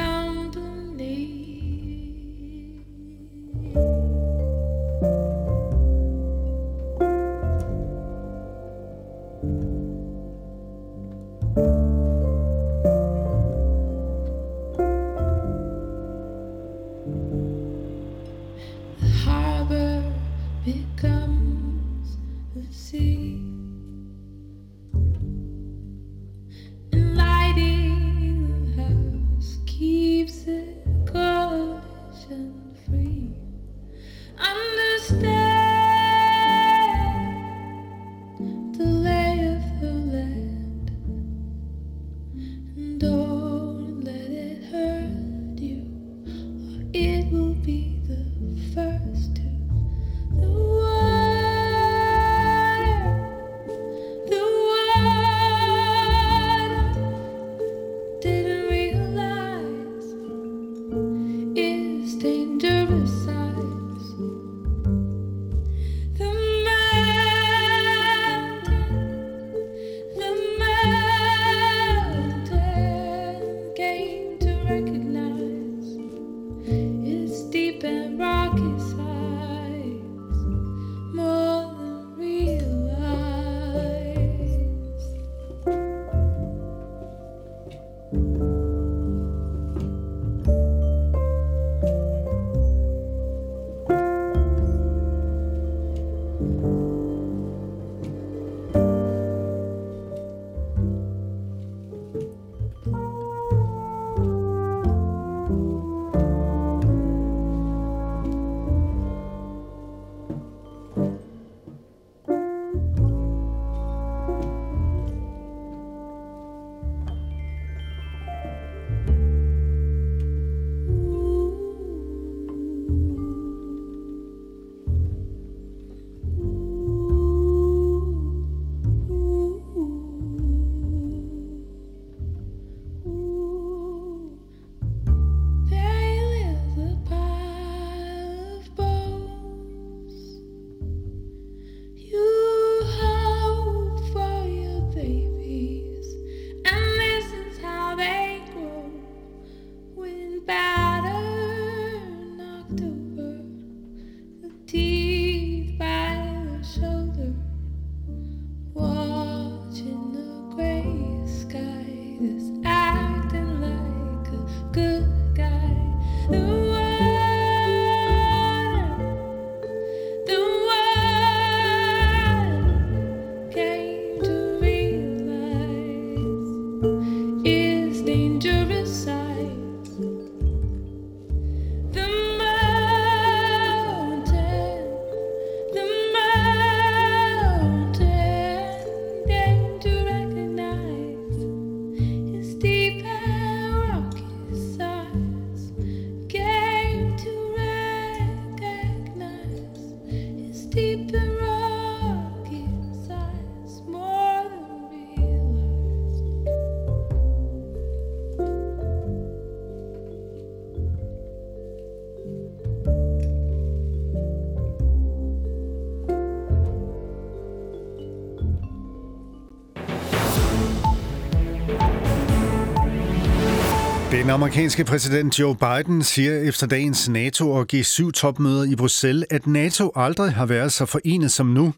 Den amerikanske præsident Joe Biden siger efter dagens NATO- og G7-topmøder i Bruxelles, at NATO aldrig har været så forenet som nu.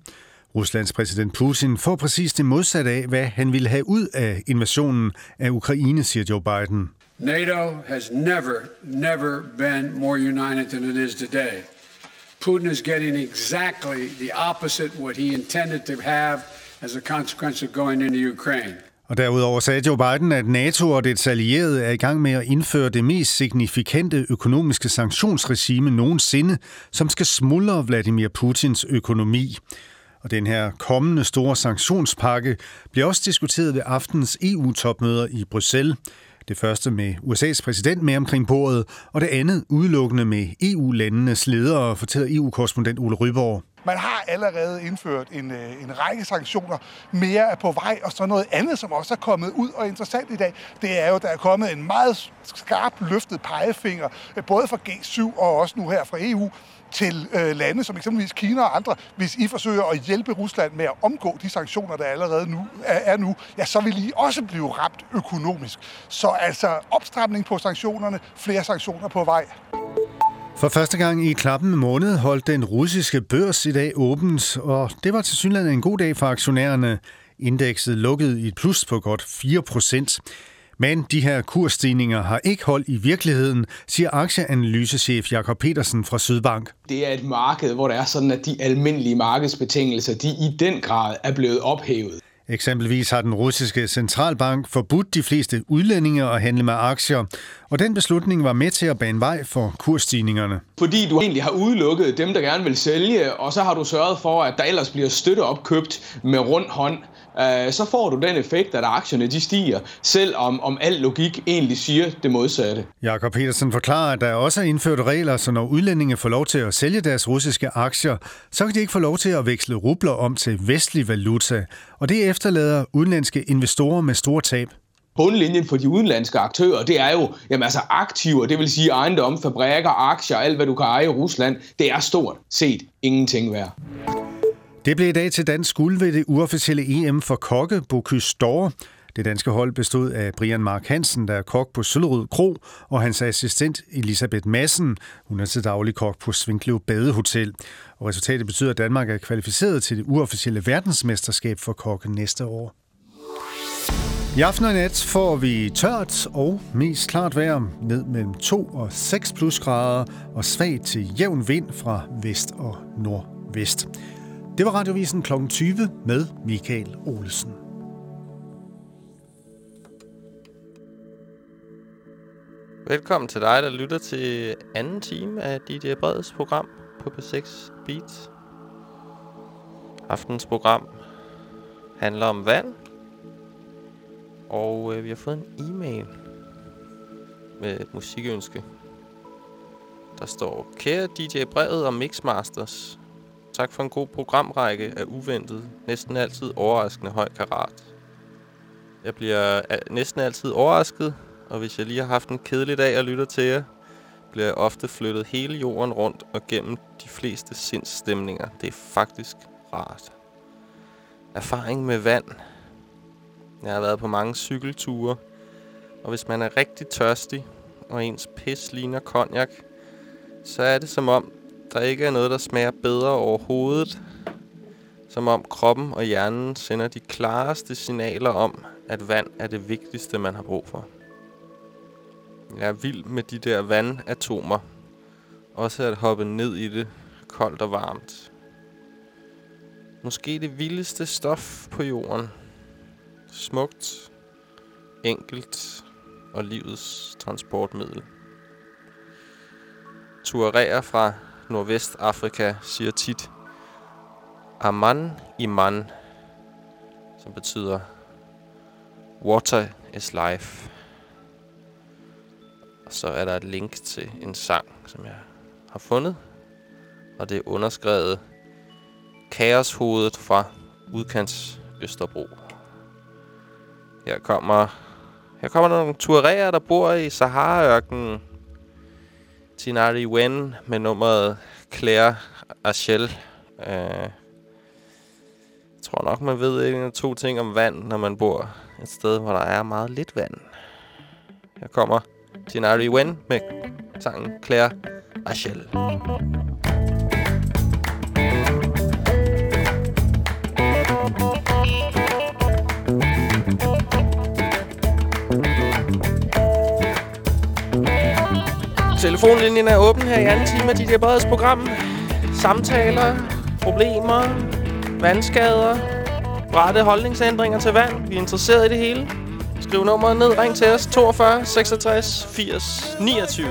Ruslands præsident Putin får præcis det modsatte af, hvad han ville have ud af invasionen af Ukraine, siger Joe Biden. NATO has never, never been more united than it is today. Putin is getting exactly the opposite what he intended to have as a consequence of going into Ukraine. Og derudover sagde Joe Biden, at NATO og dets allierede er i gang med at indføre det mest signifikante økonomiske sanktionsregime nogensinde, som skal smuldre Vladimir Putins økonomi. Og den her kommende store sanktionspakke bliver også diskuteret ved aftens EU-topmøder i Bruxelles. Det første med USA's præsident med omkring bordet, og det andet udelukkende med EU-landenes ledere, fortæller EU-korrespondent Ole Ryborg. Man har allerede indført en, øh, en række sanktioner. Mere er på vej, og så noget andet, som også er kommet ud og interessant i dag, det er jo, der er kommet en meget skarp løftet pegefinger, øh, både fra G7 og også nu her fra EU, til øh, lande som eksempelvis Kina og andre, hvis I forsøger at hjælpe Rusland med at omgå de sanktioner, der allerede nu er, er nu, ja, så vil I også blive ramt økonomisk. Så altså opstramning på sanktionerne, flere sanktioner på vej. For første gang i klappen måned holdt den russiske børs i dag åbent, og det var til synligheden en god dag for aktionærerne. Indekset lukkede i et plus på godt 4 procent. Men de her kursstigninger har ikke holdt i virkeligheden, siger aktieanalysechef Jakob Petersen fra Sydbank. Det er et marked, hvor det er sådan, at de almindelige markedsbetingelser, de i den grad er blevet ophævet. Eksempelvis har den russiske centralbank forbudt de fleste udlændinge at handle med aktier, og den beslutning var med til at bane vej for kursstigningerne. Fordi du egentlig har udelukket dem, der gerne vil sælge, og så har du sørget for, at der ellers bliver støtte opkøbt med rund hånd, øh, så får du den effekt, at aktierne de stiger, selvom om al logik egentlig siger det modsatte. Jakob Petersen forklarer, at der også er indført regler, så når udlændinge får lov til at sælge deres russiske aktier, så kan de ikke få lov til at veksle rubler om til vestlig valuta, og det efterlader udenlandske investorer med store tab. Bundlinjen for de udenlandske aktører, det er jo jamen altså aktiver, det vil sige ejendom, fabrikker, aktier, alt hvad du kan eje i Rusland, det er stort set ingenting værd. Det blev i dag til dansk guld ved det uofficielle EM for kokke Bocuse d'Or. Det danske hold bestod af Brian Mark Hansen, der er kok på Søllerød Kro, og hans assistent Elisabeth Madsen. Hun er til daglig kok på Svinklev Badehotel. Og resultatet betyder, at Danmark er kvalificeret til det uofficielle verdensmesterskab for kokke næste år. I aften og nat får vi tørt og mest klart vejr ned mellem 2 og 6 plusgrader og svag til jævn vind fra vest og nordvest. Det var radiovisen kl. 20 med Michael Olsen. Velkommen til dig, der lytter til anden time af DJ Breds program på P6 Beats. Aftens program handler om vand. Og øh, vi har fået en e-mail med et musikønske. Der står, kære DJ Brevet og Mixmasters. Tak for en god programrække af uventet, næsten altid overraskende høj karat. Jeg bliver næsten altid overrasket, og hvis jeg lige har haft en kedelig dag og lytter til jer, bliver jeg ofte flyttet hele jorden rundt og gennem de fleste sindsstemninger. Det er faktisk rart. Erfaring med vand. Jeg har været på mange cykelture, og hvis man er rigtig tørstig, og ens pis ligner konjak, så er det som om, der ikke er noget, der smager bedre overhovedet. Som om kroppen og hjernen sender de klareste signaler om, at vand er det vigtigste, man har brug for. Jeg er vild med de der vandatomer. Også at hoppe ned i det, koldt og varmt. Måske det vildeste stof på jorden. Smukt, enkelt og livets transportmiddel. Tuarerer fra Nordvestafrika siger tit Aman Iman, som betyder Water is life. Og så er der et link til en sang, som jeg har fundet. Og det er underskrevet Kaoshovedet fra Udkants Østerbro. Her kommer, her kommer nogle tuarerer, der bor i Saharaørkenen Tinari Wen med nummeret Claire Achel. Uh, øh, jeg tror nok, man ved en eller to ting om vand, når man bor et sted, hvor der er meget lidt vand. Her kommer Tinari Wen med sangen Claire Rachel. Telefonlinjen er åben her i anden time af DJ Breds program. Samtaler, problemer, vandskader, rette holdningsændringer til vand. Vi er interesseret i det hele. Skriv nummeret ned, ring til os 42 66 80 29.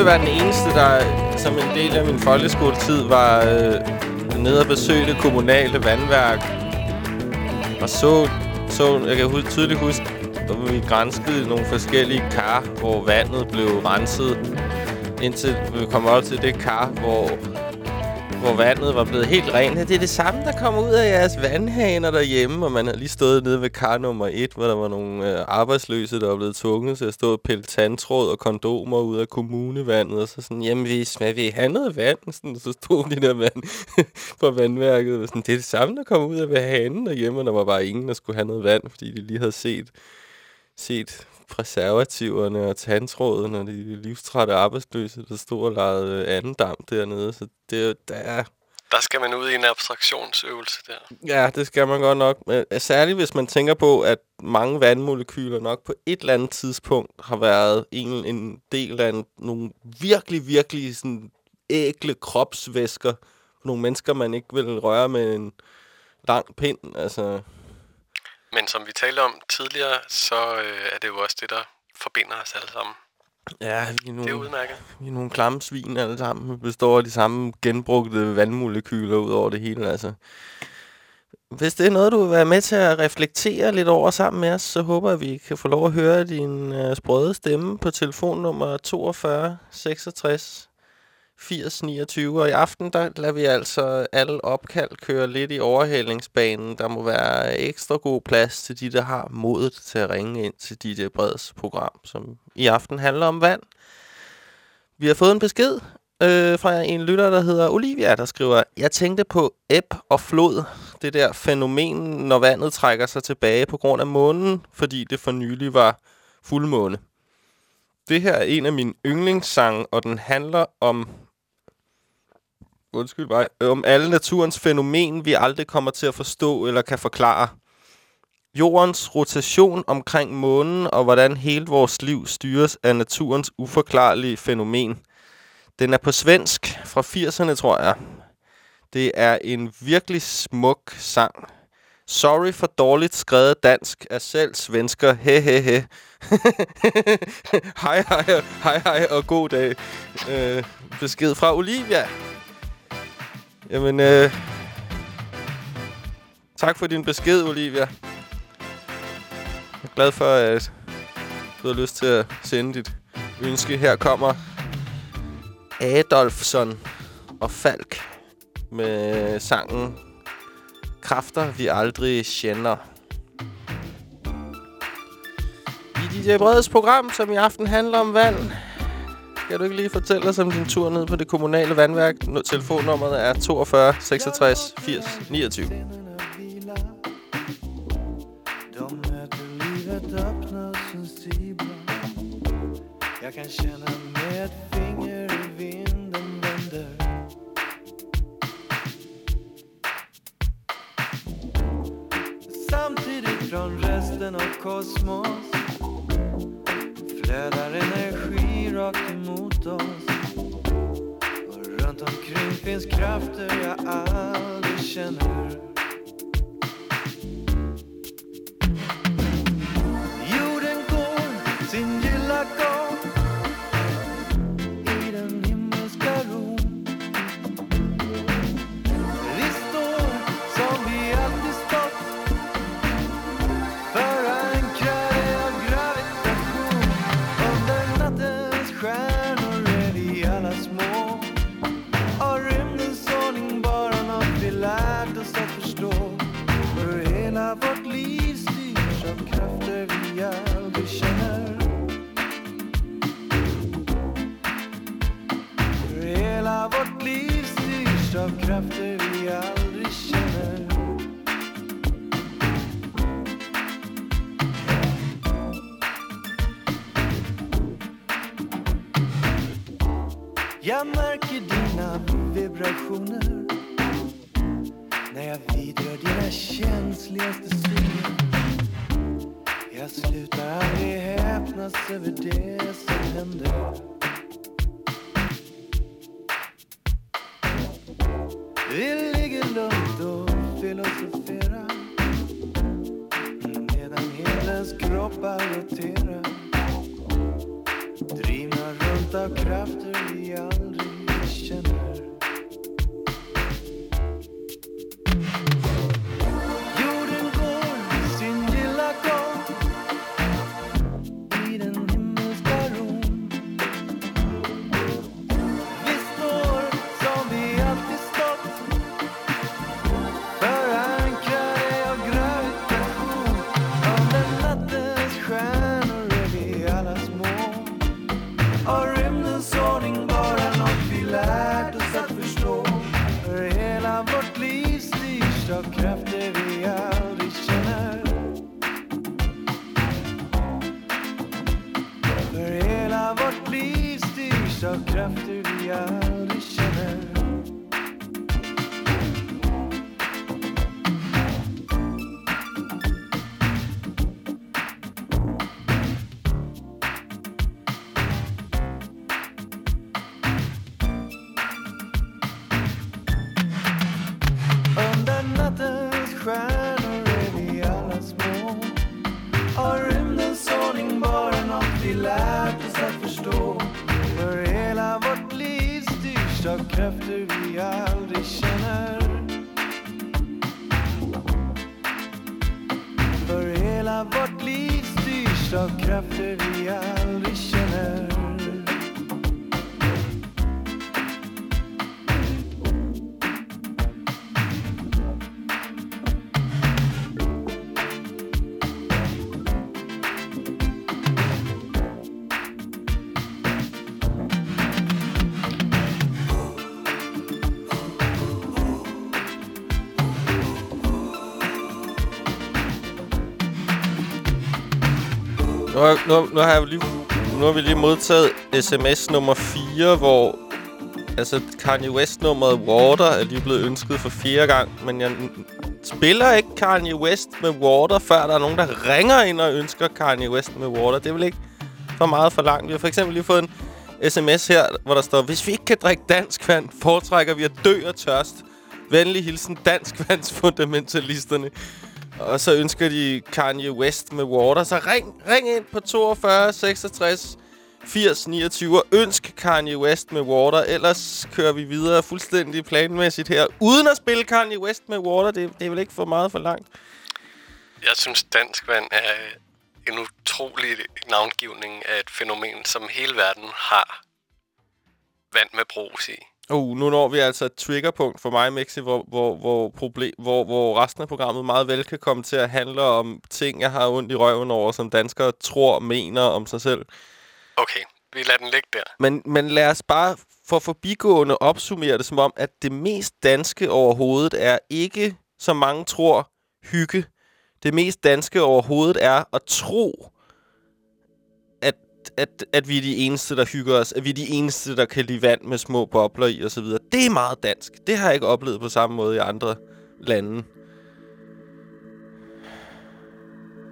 Næppe være den eneste, der som en del af min folkeskoletid var øh, nede og besøge det kommunale vandværk. Og så, så jeg kan hu- tydeligt huske, at vi grænskede nogle forskellige kar, hvor vandet blev renset, indtil vi kom op til det kar, hvor, hvor vandet var blevet helt rent. Det er det samme, der kommer ud af jeres vandhaner derhjemme, og man har lige stået nede ved kar nummer et, hvor der var nogle øh, arbejdsløse, der var blevet tvunget til at stå og pille tandtråd og kondomer ud af kommunevandet, og så sådan, jamen, vi, smager, vi handlede vand? Sådan, så stod de der vand på vandværket, og sådan, det er det samme, der kommer ud af hanen derhjemme, og der var bare ingen, der skulle have noget vand, fordi de lige havde set, set preservativerne og tandtråden og de livstrætte arbejdsløse, der stod og legede øh, anden dam dernede. Så det, er der er Der skal man ud i en abstraktionsøvelse der. Ja, det skal man godt nok. Øh, særligt hvis man tænker på, at mange vandmolekyler nok på et eller andet tidspunkt har været en, en del af en, nogle virkelig, virkelig sådan ægle kropsvæsker nogle mennesker, man ikke vil røre med en lang pind. Altså, Men som vi talte om tidligere, så øh, er det jo også det, der forbinder os alle sammen. ja, vi er Det er nogle, udmærket. vi er nogle klamme svin alle sammen. Vi består af de samme genbrugte vandmolekyler ud over det hele. Altså. Hvis det er noget, du vil være med til at reflektere lidt over sammen med os, så håber jeg, at vi kan få lov at høre din øh, sprøde stemme på telefonnummer 42 66 80 29. Og i aften, der lader vi altså alle opkald køre lidt i overhældingsbanen. Der må være ekstra god plads til de, der har modet til at ringe ind til dit Breds program, som i aften handler om vand. Vi har fået en besked øh, fra en lytter, der hedder Olivia, der skriver, Jeg tænkte på eb og flod, det der fænomen, når vandet trækker sig tilbage på grund af månen, fordi det for nylig var fuldmåne. Det her er en af mine yndlingssange, og den handler om undskyld mig, øh, om alle naturens fænomen, vi aldrig kommer til at forstå eller kan forklare. Jordens rotation omkring månen og hvordan hele vores liv styres af naturens uforklarlige fænomen. Den er på svensk fra 80'erne, tror jeg. Det er en virkelig smuk sang. Sorry for dårligt skrevet dansk af selv svensker. He he he. hej hej, hej hej og god dag. Øh, besked fra Olivia. Jamen, øh, tak for din besked, Olivia. Jeg er glad for, at du har lyst til at sende dit ønske. Her kommer Adolfsson og Falk med sangen Kræfter, vi aldrig kender. I DJ Breds program, som i aften handler om vand, kan du ikke lige fortælle os om din tur ned på det kommunale vandværk? Telefonnummeret er 42 66 80 29. Jeg Jag kan känna med et finger i vinden vänder Samtidigt från resten av kosmos flödar energi rakt emot oss. Och runt omkring finns krafter jag aldrig känner. Jorden går sin gilla gång. Jag märker dina vibrationer när jag vidrör dina känsligaste zoner. Jag slutar aldrig häpnas över det som händer. Vi ligger lugnt och filosoferar medan himlens kroppar roterar. Drivna runt av krafter vi aldrig har, nu, nu, har jeg lige, nu har vi lige modtaget sms nummer 4, hvor altså Kanye West-nummeret Water er lige blevet ønsket for fjerde gang, men jeg spiller ikke Kanye West med Water, før der er nogen, der ringer ind og ønsker Kanye West med Water. Det er vel ikke for meget for langt. Vi har for eksempel lige fået en sms her, hvor der står, hvis vi ikke kan drikke dansk vand, foretrækker vi at dø af tørst. Venlig hilsen, dansk vandsfundamentalisterne. Og så ønsker de Kanye West med Water. Så ring, ring ind på 42 66 80 29 og ønsk Kanye West med Water. Ellers kører vi videre fuldstændig planmæssigt her. Uden at spille Kanye West med Water. Det, det er vel ikke for meget for langt. Jeg synes, dansk vand er en utrolig navngivning af et fænomen, som hele verden har vand med brus i. Uh, nu når vi altså et triggerpunkt for mig, Mixi, hvor, hvor, hvor, problem, hvor, hvor resten af programmet meget vel kan komme til at handle om ting, jeg har ondt i røven over, som danskere tror mener om sig selv. Okay, vi lader den ligge der. Men, men lad os bare for forbigående opsummere det som om, at det mest danske overhovedet er ikke, som mange tror, hygge. Det mest danske overhovedet er at tro, at, at, at vi er de eneste, der hygger os. At vi er de eneste, der kan lide vand med små bobler i osv. Det er meget dansk. Det har jeg ikke oplevet på samme måde i andre lande.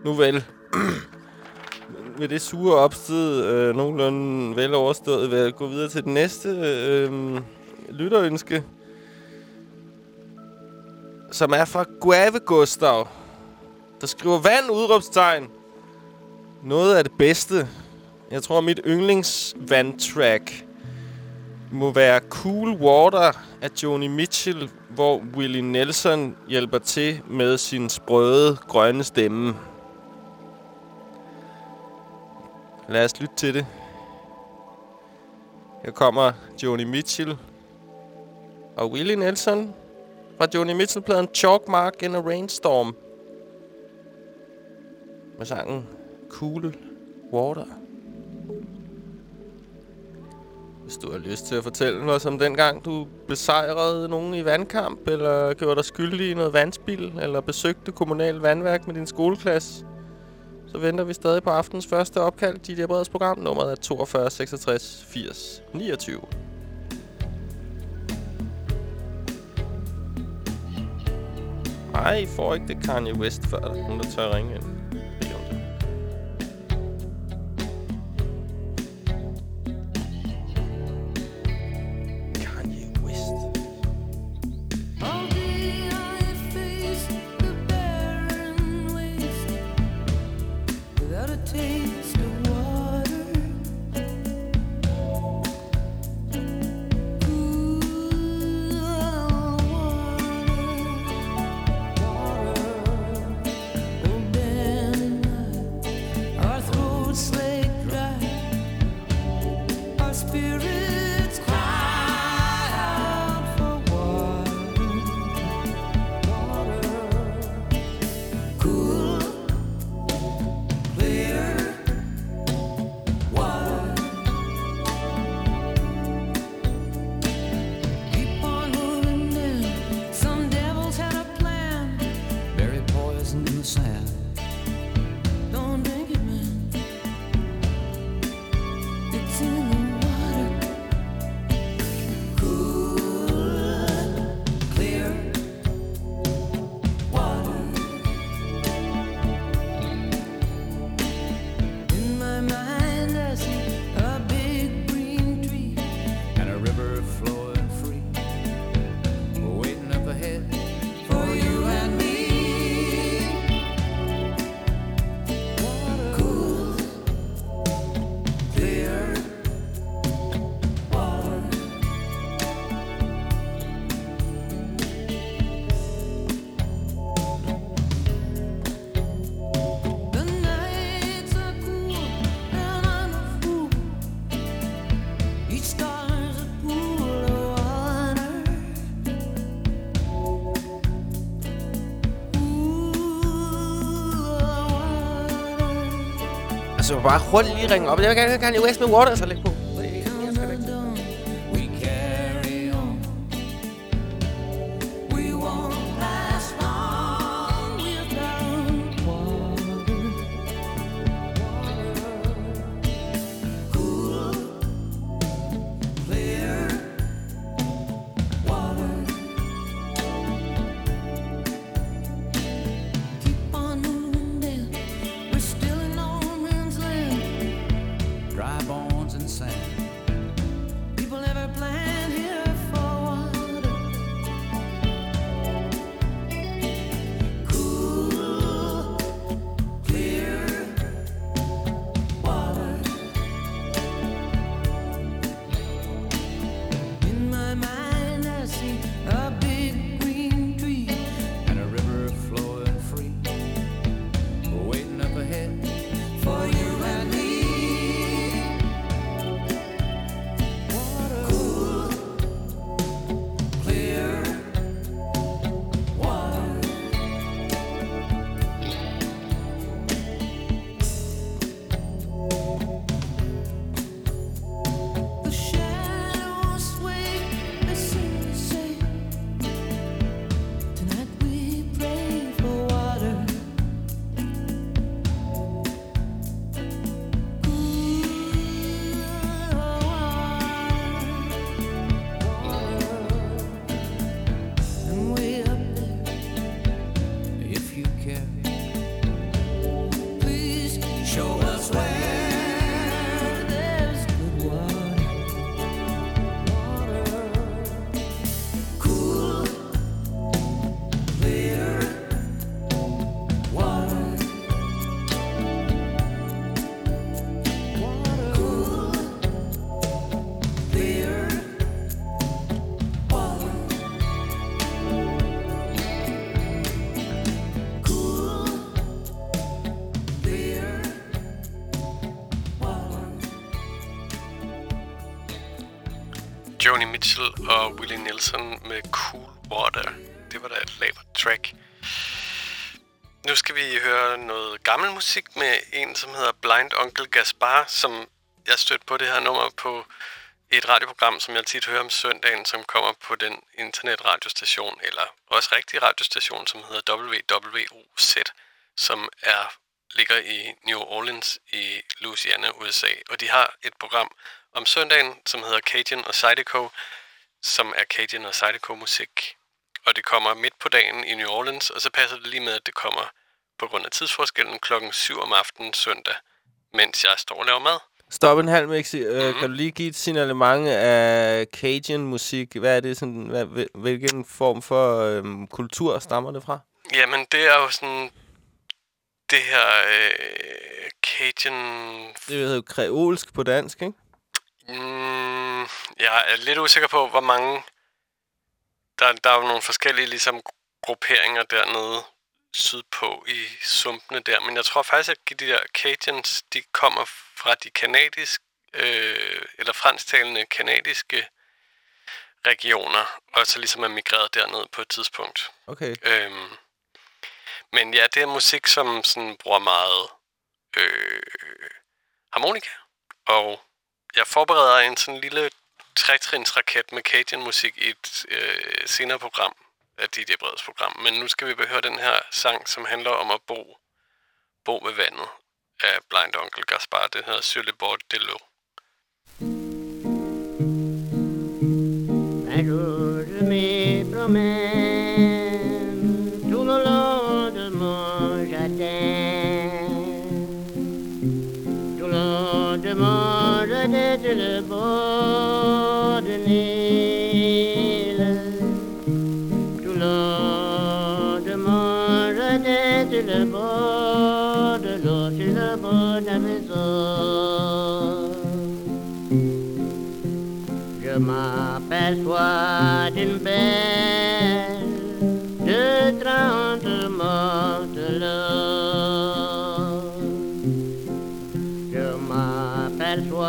Nu vel. med det sure opsted, øh, nogenlunde vel overstået, vil jeg gå videre til den næste øh, lytterønske. Som er fra Guave Gustav. Der skriver vand, udråbstegn. Noget af det bedste. Jeg tror, mit yndlingsvandtrack må være Cool Water af Joni Mitchell, hvor Willie Nelson hjælper til med sin sprøde, grønne stemme. Lad os lytte til det. Her kommer Joni Mitchell og Willie Nelson fra Joni Mitchell-pladen Chalk Mark in a Rainstorm. Med sangen Cool Water. Hvis du har lyst til at fortælle os om dengang, du besejrede nogen i vandkamp, eller gjorde dig skyldig i noget vandspil, eller besøgte kommunal vandværk med din skoleklasse, så venter vi stadig på aftens første opkald. Dit Breds program. Nummeret er 42 66 80 29. Nej, I får ikke det Kanye West, før der er nogen, der tør ringe ind. Bare hurtigt lige ringe op. Jeg vil gerne høre Kanye West med Waters og lægge på. Musik med en, som hedder Blind Onkel Gaspar, som jeg stødte på det her nummer på et radioprogram, som jeg tit hører om søndagen, som kommer på den internetradiostation, eller også rigtig radiostation, som hedder WWOZ, som er ligger i New Orleans i Louisiana, USA. Og de har et program om søndagen, som hedder Cajun og Zydeco, som er Cajun og Zydeco musik. Og det kommer midt på dagen i New Orleans, og så passer det lige med, at det kommer på grund af tidsforskellen klokken 7 om aftenen søndag, mens jeg står og laver mad. Stop en halv, Mixi. Øh, mm-hmm. Kan du lige give et signalement af Cajun-musik? Hvad er det sådan, hvad, hvil- hvilken form for øhm, kultur stammer det fra? Jamen, det er jo sådan... Det her øh, Cajun... Det hedder jo kreolsk på dansk, ikke? Mm, jeg er lidt usikker på, hvor mange... Der, der er jo nogle forskellige ligesom, grupperinger dernede sydpå i sumpene der, men jeg tror faktisk, at de der Cajuns, de kommer fra de kanadiske, øh, eller fransktalende kanadiske regioner, og så ligesom er migreret derned på et tidspunkt. Okay. Øhm, men ja, det er musik, som sådan bruger meget øh, harmonika. Og jeg forbereder en sådan lille trætrinsraket med Cajun-musik i et øh, senere program af DJ Breds program. Men nu skal vi høre den her sang, som handler om at bo, bo med vandet af Blind Onkel Gaspar. Det hedder Sur le bord de l'eau. la foi d'une belle de trente morts Je m'aperçois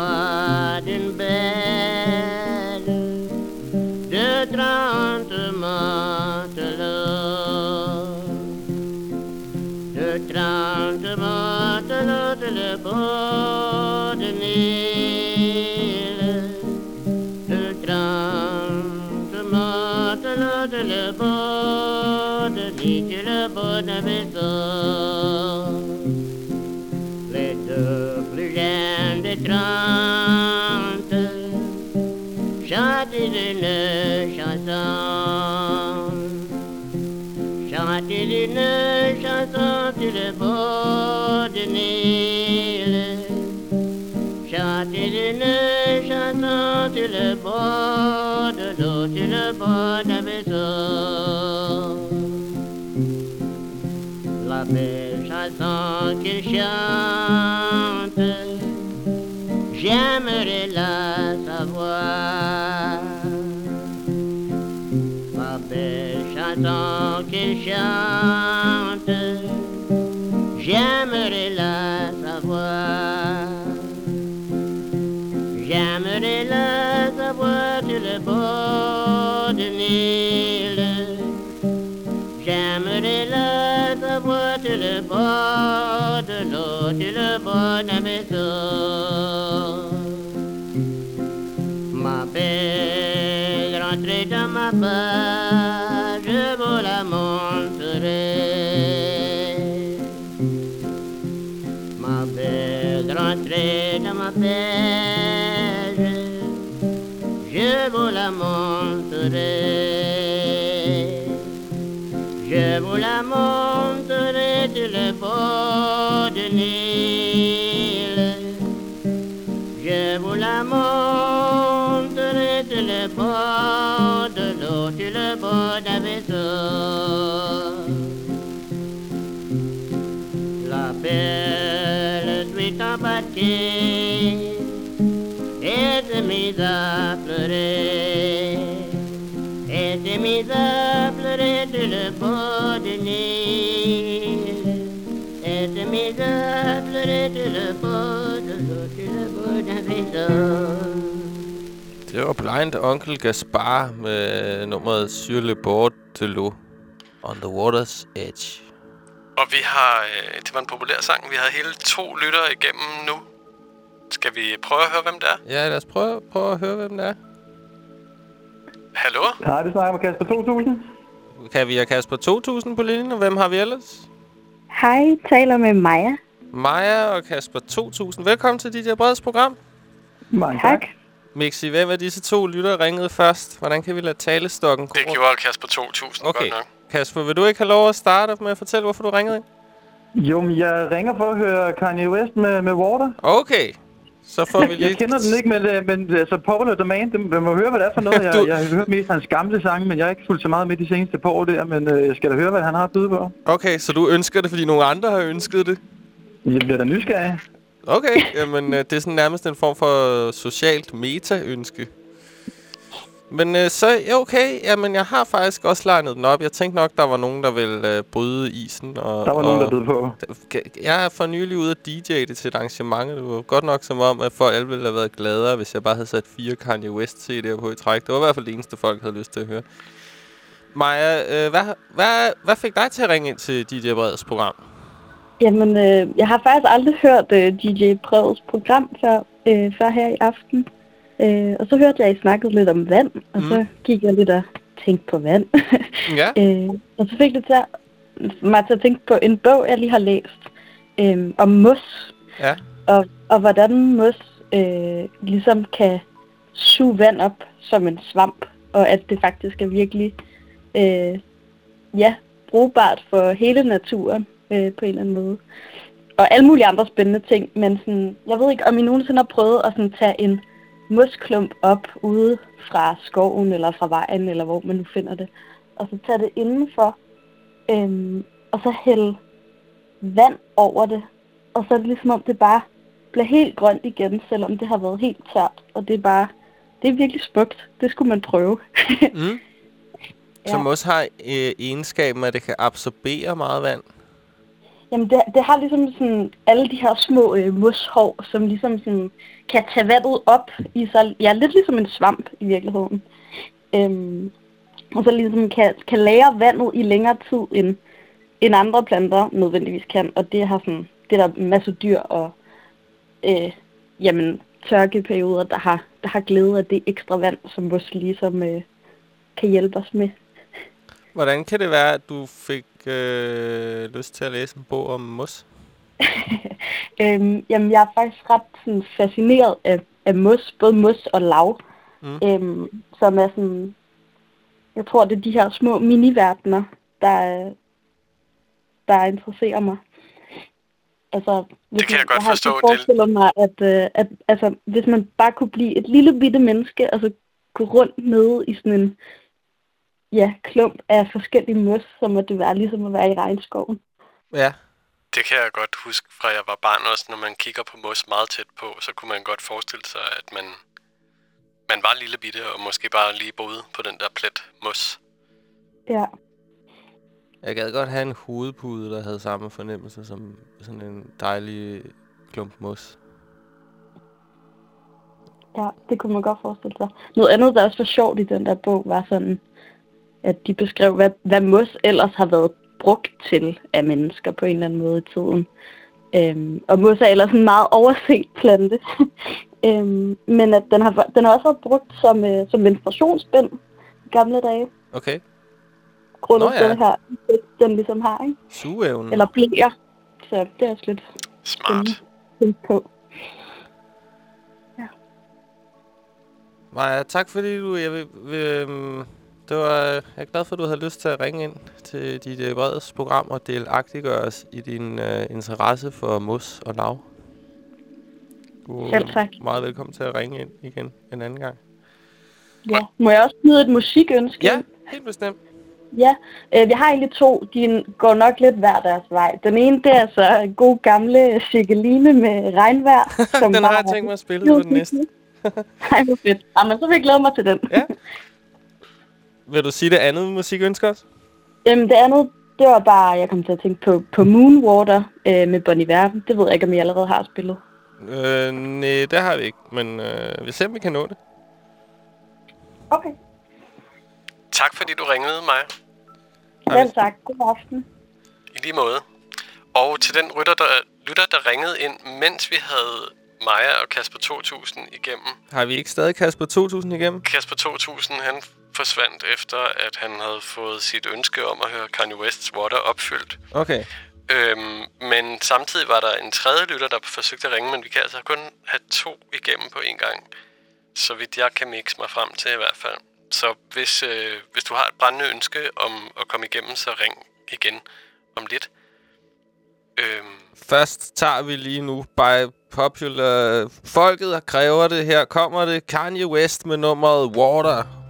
d'une belle de trente sur le bord de l'eau, sur le bord d'un vaisseau. La belle chanson qu'il chante, j'aimerais la la montrerai sur le bord du Nil. Je vous la montrerai sur le bord de l'eau, sur le bord d'un vaisseau. La belle nuit en Det var Blind Onkel Gaspar med nummeret Sur le bord de l'eau on the water's edge. Og vi har... Øh, det var en populær sang. Vi har hele to lyttere igennem nu. Skal vi prøve at høre, hvem det er? Ja, lad os prøve, prøve at høre, hvem det er. Hallo? Hej, det snakker med Kasper 2000. Kan vi have Kasper 2000 på linjen, og hvem har vi ellers? Hej, taler med Maja. Maja og Kasper 2000. Velkommen til dit Breds program. Mange tak. Mixi, hvem af disse to lytter ringede først? Hvordan kan vi lade talestokken gå Det gjorde Kasper 2000 Okay. godt nok. Kasper, vil du ikke have lov at starte med at fortælle, hvorfor du ringede ind? Jo, men jeg ringer for at høre Kanye West med, med Water. Okay, så får vi lige... Jeg kender den ikke, men, øh, men altså Popular Domain, det, man må høre, hvad det er for noget. Jeg, Du- jeg har hørt mest hans gamle sange, men jeg har ikke fulgt så meget med de seneste par år der, men øh, jeg skal da høre, hvad han har at byde på. Okay, så du ønsker det, fordi nogle andre har ønsket det? Jeg bliver da nysgerrig. Okay, jamen øh, det er sådan nærmest en form for socialt meta-ønske. Men øh, så, ja, okay, jamen jeg har faktisk også legnet den op. Jeg tænkte nok, der var nogen, der ville øh, bryde isen. Og, Der var nogen, og, der bød på. Jeg er for nylig ude at DJ det til et arrangement. Det var godt nok som om, at folk alle ville have været gladere, hvis jeg bare havde sat fire Kanye West CD'er på i træk. Det var i hvert fald det eneste, folk havde lyst til at høre. Maja, øh, hvad, hvad, hvad fik dig til at ringe ind til DJ Breds program? Jamen, øh, jeg har faktisk aldrig hørt øh, DJ Breds program før, øh, før her i aften. Øh, og så hørte jeg, at I snakkede lidt om vand, og mm. så gik jeg lidt og tænkte på vand. Ja. øh, og så fik det til at, mig til at tænke på en bog, jeg lige har læst, øh, om mos. Ja. Og, og hvordan mos øh, ligesom kan suge vand op som en svamp, og at det faktisk er virkelig øh, ja, brugbart for hele naturen øh, på en eller anden måde. Og alle mulige andre spændende ting, men sådan, jeg ved ikke, om I nogensinde har prøvet at sådan, tage en mosklump op ude fra skoven eller fra vejen, eller hvor man nu finder det, og så tage det indenfor, øhm, og så hælde vand over det, og så er det ligesom om det bare bliver helt grønt igen, selvom det har været helt tørt, og det er bare, det er virkelig smukt. Det skulle man prøve. Mm. Som også har øh, egenskaben, at det kan absorbere meget vand. Jamen, det, det har ligesom sådan alle de her små øh, moshår, som ligesom sådan kan tage vandet op i sig. Ja, lidt ligesom en svamp i virkeligheden. Øhm, og så ligesom kan, kan lære vandet i længere tid, end, end andre planter nødvendigvis kan. Og det har sådan, det er der masser af dyr og øh, jamen, tørkeperioder, der har, der har glæde af det ekstra vand, som mos ligesom øh, kan hjælpe os med. Hvordan kan det være, at du fik øh, lyst til at læse en bog om mos? Øhm, jamen, jeg er faktisk ret sådan, fascineret af, af mos, både mos og lav, Mm. øhm, som er sådan, jeg tror, det er de her små miniverdener, der, der interesserer mig. Altså, hvis Det kan jeg man- godt har forstå, sådan forestillet mig, at, øh, at altså, hvis man bare kunne blive et lille bitte menneske, og så gå rundt nede i sådan en ja, klump af forskellige mos, så må det være ligesom at være i regnskoven. Ja. Det kan jeg godt huske fra jeg var barn også, når man kigger på mos meget tæt på, så kunne man godt forestille sig, at man, man var lille bitte og måske bare lige boede på den der plet mos. Ja. Jeg gad godt have en hovedpude, der havde samme fornemmelse som sådan en dejlig klump mos. Ja, det kunne man godt forestille sig. Noget andet, der også var sjovt i den der bog, var sådan, at de beskrev, hvad, hvad mos ellers har været brugt til af mennesker på en eller anden måde i tiden. Øhm, og mos er ellers en meget overset plante. øhm, men at den har, den har også været brugt som, øh, som menstruationsbind i gamle dage. Okay. Grundet Nå ja. den her, den ligesom har, ikke? Sugeevnen. Eller blæer. Så det er også lidt Smart. tænke på. Maja, tak fordi du... Jeg, vil, vil, øhm, det var, jeg er glad for, at du havde lyst til at ringe ind til dit øh, Breds program og delagtiggøre os i din øh, interesse for mos og lav. Du er Selv tak. meget velkommen til at ringe ind igen en anden gang. Ja. Må jeg også nyde et musikønske? Ja, helt bestemt. Ja, øh, vi har egentlig to. De går nok lidt hver deres vej. Den ene, det er så god gamle Cirkeline med regnvejr. som den har jeg tænkt mig at spille på den næste. Ej, hvor fedt. Jamen, så vil jeg glæde mig til den. Ja. Vil du sige det andet musikønske også? Jamen, det andet, det var bare, jeg kom til at tænke på, på Moonwater øh, med Bon Iver. Det ved jeg ikke, om I allerede har spillet. Øh, nej, det har vi ikke, men øh, vi ser, om vi kan nå det. Okay. Tak fordi du ringede mig. Vel tak. God aften. I lige måde. Og til den rytter, der, lytter, der ringede ind, mens vi havde Maja og Kasper 2000 igennem. Har vi ikke stadig Kasper 2000 igennem? Kasper 2000, han forsvandt efter, at han havde fået sit ønske om at høre Kanye West's Water opfyldt. Okay. Øhm, men samtidig var der en tredje lytter, der forsøgte at ringe, men vi kan altså kun have to igennem på en gang. Så vidt jeg kan mixe mig frem til i hvert fald. Så hvis, øh, hvis du har et brændende ønske om at komme igennem, så ring igen om lidt. Øhm, Først tager vi lige nu by popular... Folket kræver det. Her kommer det. Kanye West med nummeret Water.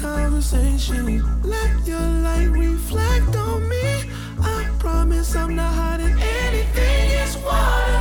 conversation. Let your light reflect on me. I promise I'm not hiding anything. It's water.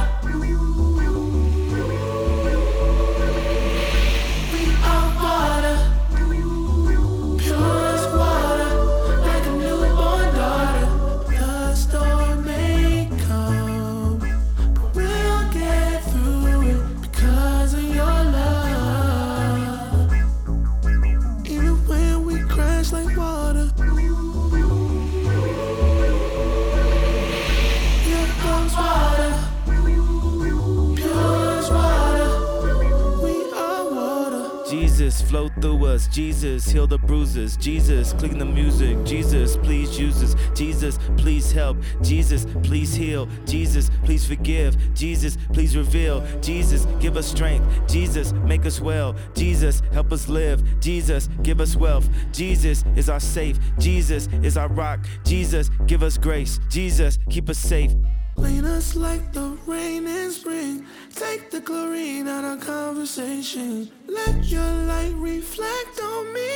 Jesus, flow through us. Jesus, heal the bruises. Jesus, clean the music. Jesus, please use us. Jesus, please help. Jesus, please heal. Jesus, please forgive. Jesus, please reveal. Jesus, give us strength. Jesus, make us well. Jesus, help us live. Jesus, give us wealth. Jesus is our safe. Jesus is our rock. Jesus, give us grace. Jesus, keep us safe. Clean us like the rain in spring. Take the chlorine out of conversation. Let your light reflect on me.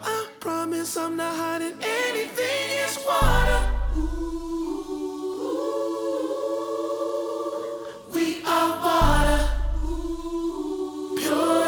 I promise I'm not hiding anything. It's water. Ooh, We are water. Pure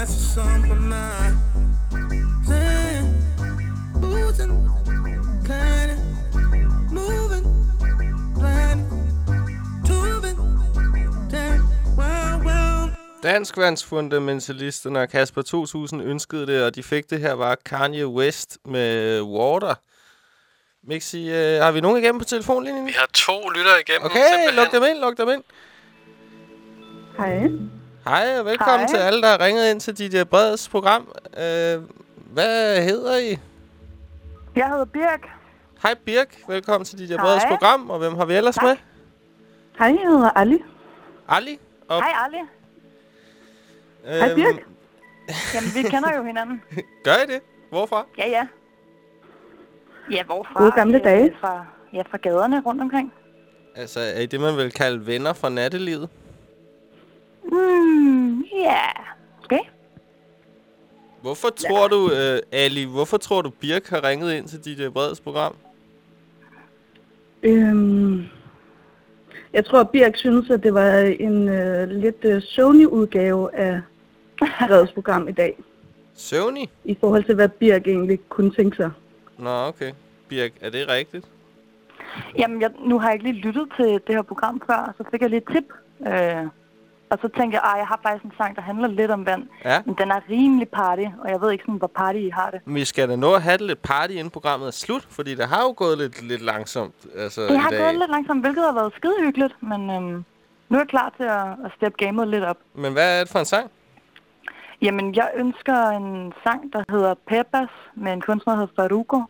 on my mind. Playing, boozing, planning, moving, planning, tubing, damn, well, well. Danskvandsfundamentalisterne og Kasper 2000 ønskede det, og de fik det her var Kanye West med Water. Mixi, øh, har vi nogen igennem på telefonlinjen? Vi har to lytter igennem. Okay, simpelthen. luk dem ind, luk dem ind. Hej. Hej, og velkommen Hej. til alle, der har ringet ind til DJ Breds program. Øh, hvad hedder I? Jeg hedder Birk. Hej Birk, velkommen til DJ Breds program, og hvem har vi ellers Tak. med? Hej, jeg hedder Ali. Ali? Og, Hej, Ali. øhm, Hej, Birk. Jamen, vi kender jo hinanden. Gør I det? Hvorfra? Ja, ja. Ja, hvorfra? Gode gamle dage. Fra, ja, fra gaderne rundt omkring. Altså, er I det, man vil kalde venner fra nattelivet? Mm, ja. Okay. Hvorfor tror du, øh, Ali, hvorfor tror du, Birk har ringet ind til DJ Breds program? Øhm, jeg tror, Birk synes, at det var en øh, lidt øh, Sony-udgave af Reds program i dag. Sony? I forhold til, hvad Birk egentlig kunne tænke sig. Nå, okay. Birk, er det rigtigt? Jamen, jeg, nu har jeg ikke lige lyttet til det her program før, så fik jeg lige et tip. Øh, og så tænkte jeg, at jeg har faktisk en sang, der handler lidt om vand. Ja. Men den er rimelig party, og jeg ved ikke sådan, hvor party I har det. Men Vi skal da nå at have det lidt party, inden programmet er slut, fordi det har jo gået lidt, lidt langsomt altså, Det har dag. gået lidt langsomt, hvilket har været skide hyggeligt, men øhm, nu er jeg klar til at, at steppe gamet lidt op. Men hvad er det for en sang? Jamen, jeg ønsker en sang, der hedder Peppers, med en kunstner, der hedder Faruko.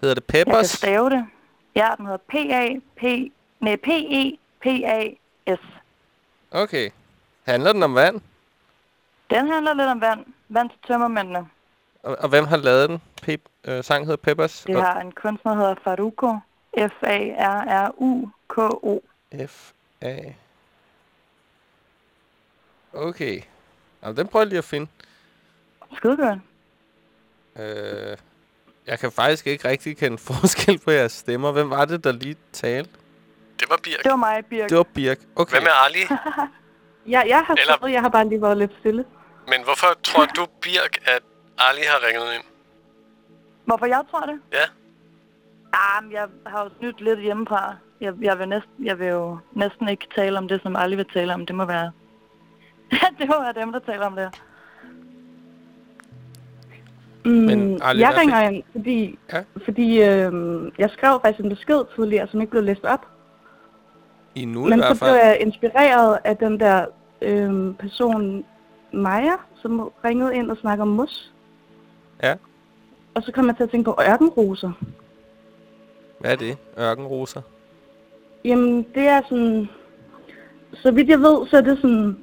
Hedder det Jeg kan Peppers? stave det. Ja, den hedder P-A-P... Nej, P-E-P-A-S. Okay. Handler den om vand? Den handler lidt om vand. Vand til tømmermændene. Og, og hvem har lavet den? Pep, øh, sang hedder Peppers? Det har en kunstner, der hedder Faruko. F-A-R-R-U-K-O. F A. Okay. Jamen, den prøver jeg lige at finde. Skide godt. Øh, jeg kan faktisk ikke rigtig kende forskel på jeres stemmer. Hvem var det, der lige talte? Det var Birk. Det var mig, Birk. Det var Birk. Okay. Hvem er Ali? ja, jeg har Eller- Eller... jeg har bare lige været lidt stille. Men hvorfor tror du, Birk, at Ali har ringet ind? Hvorfor jeg tror det? Ja. Ah, men jeg har jo snydt lidt hjemmefra. Jeg, jeg, vil næsten, jeg vil jo næsten ikke tale om det, som alle vil tale om. Det må være... det må være dem, der taler om det. Mm, Men, Ali, jeg hvad ringer ind, fordi, Ja. fordi øh, jeg skrev faktisk en besked tidligere, som ikke blev læst op. I nu i Men hvert så blev fald. jeg inspireret af den der øh, person, Maja, som ringede ind og snakkede om mos. Ja. Og så kom jeg til at tænke på ørkenroser. Hvad er det? Ørkenroser? Jamen, det er sådan... Så vidt jeg ved, så er det sådan...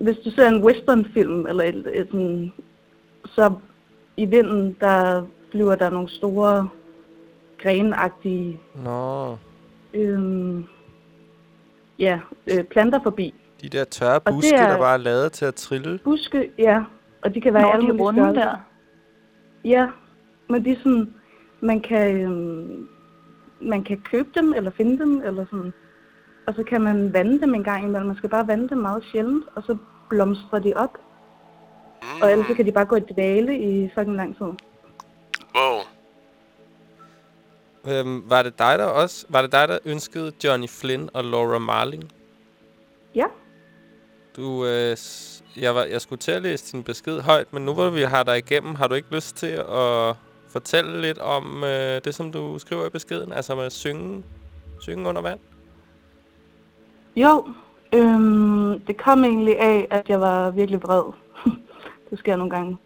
Hvis du ser en westernfilm, eller et, et sådan... Så i vinden, der flyver der nogle store, grenagtige Nå, øhm, ja, øh, planter forbi. de der tørre det buske, er- der bare er lavet til at trille. Buske, ja. Og de kan være Nå, i alle de runde der. Ja, men de er sådan, man kan, øhm, man kan købe dem, eller finde dem, eller sådan. Og så kan man vande dem en gang imellem. Man skal bare vande dem meget sjældent, og så blomstrer de op. Og ellers så kan de bare gå i dvale i fucking lang tid. Wow. Øhm, var det dig, der også... Var det dig, der ønskede Johnny Flynn og Laura Marling? Ja. Du, øh, jeg, var, jeg skulle til at læse din besked højt, men nu hvor vi har dig igennem, har du ikke lyst til at fortælle lidt om øh, det, som du skriver i beskeden? Altså med at synge, synge under vand? Jo, øhm, det kom egentlig af, at jeg var virkelig vred. det sker nogle gange.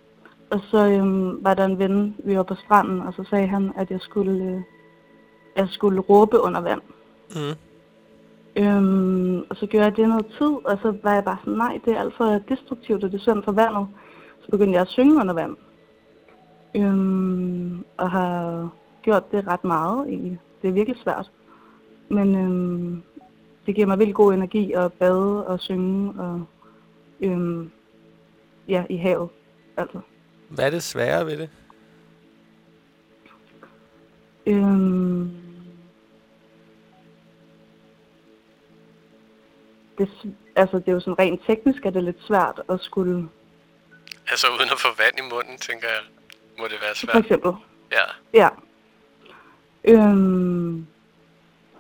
Og så øhm, var der en ven, vi var på stranden, og så sagde han, at jeg skulle, øh, jeg skulle råbe under vand. Mm. Øhm, og så gjorde jeg det noget tid, og så var jeg bare sådan, nej, det er alt for destruktivt, og det er synd for vandet. Så begyndte jeg at synge under vand. Øhm, og har gjort det ret meget egentlig. Det er virkelig svært. Men øhm, det giver mig virkelig god energi at bade og synge og øhm, ja, i havet. Altså. Hvad er det svære ved det? Øhm, det, altså, det er jo sådan rent teknisk, er det lidt svært at skulle, Altså uden at få vand i munden, tænker jeg, må det være svært. for eksempel, Ja. Ja. Øhm,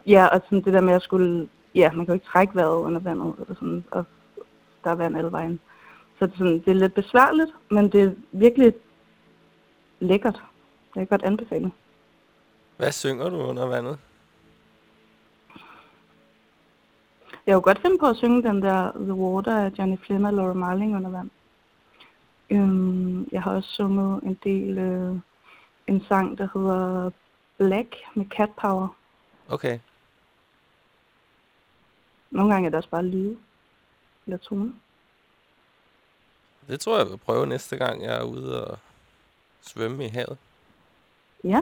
ja, og sådan det der med at skulle... Ja, man kan jo ikke trække vejret under vandet, eller sådan, og der er vand alle vejen. Så det er, sådan, det er lidt besværligt, men det er virkelig lækkert. Det kan jeg godt anbefale. Hvad synger du under vandet? Jeg kunne godt finde på at synge den der The Water af Johnny Flynn og Laura Marling under vand. Øhm, jeg har også sunget en del øh, en sang, der hedder Black med Cat Power. Okay. Nogle gange er det også bare lyde eller tone. Det tror jeg, jeg vil prøve næste gang, jeg er ude og svømme i havet. Ja.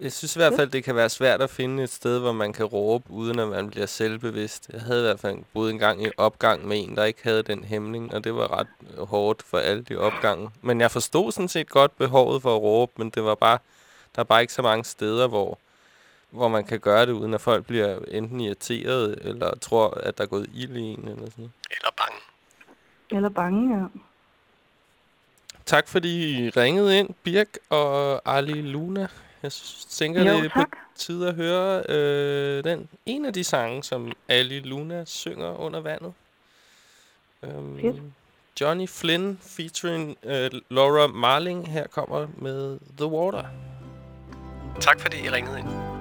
Jeg synes i hvert fald, det kan være svært at finde et sted, hvor man kan råbe, uden at man bliver selvbevidst. Jeg havde i hvert fald boet en gang i opgang med en, der ikke havde den hæmning, og det var ret øh, hårdt for alle de opgange. Men jeg forstod sådan set godt behovet for at råbe, men det var bare, der er bare ikke så mange steder, hvor, hvor man kan gøre det, uden at folk bliver enten irriteret, eller tror, at der er gået ild i en, eller sådan noget. Eller bange. Eller bange, ja. Tak fordi I ringede ind, Birk og Ali Luna. Jeg tænker, Jo, det er på tide at høre øh, den en af de sange, som Ali Luna synger under vandet. Fedt. Johnny Flynn featuring øh, Laura Marling. Her kommer med The Water. Tak fordi I ringede ind.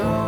I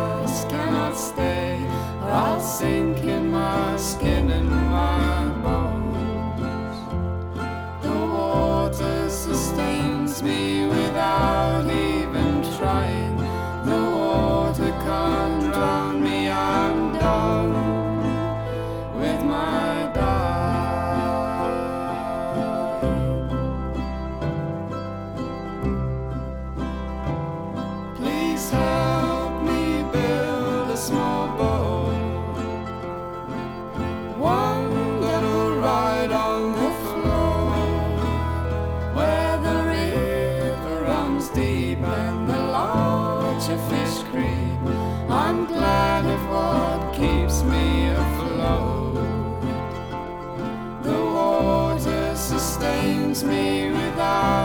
water sustains me without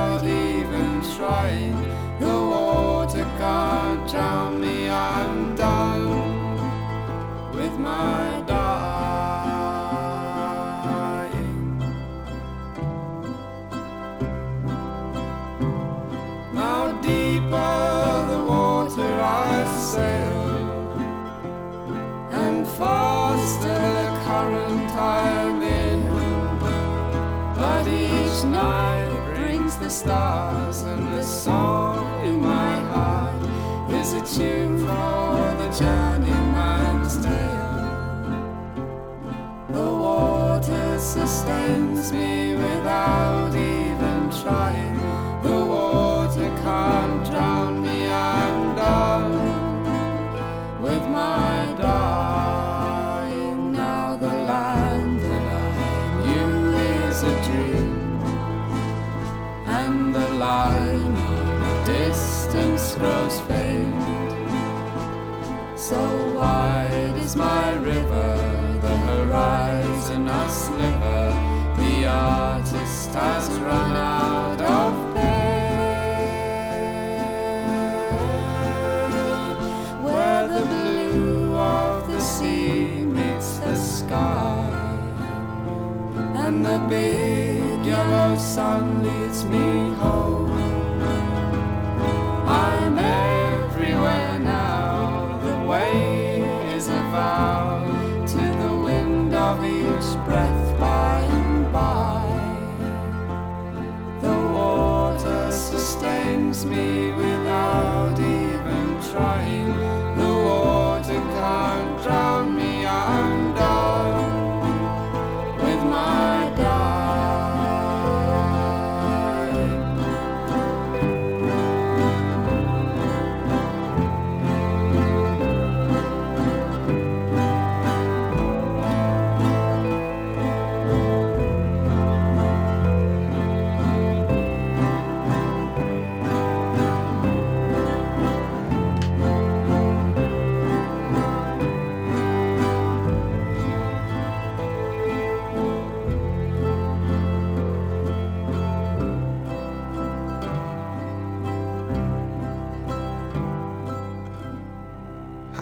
the stars, and the song in my heart is a tune for the journeyman's tale. The water sustains me without So wide is my river, the horizon a sliver. The artist has run out of pen. Where the blue of the sea meets the sky, and the big yellow sun leads me me without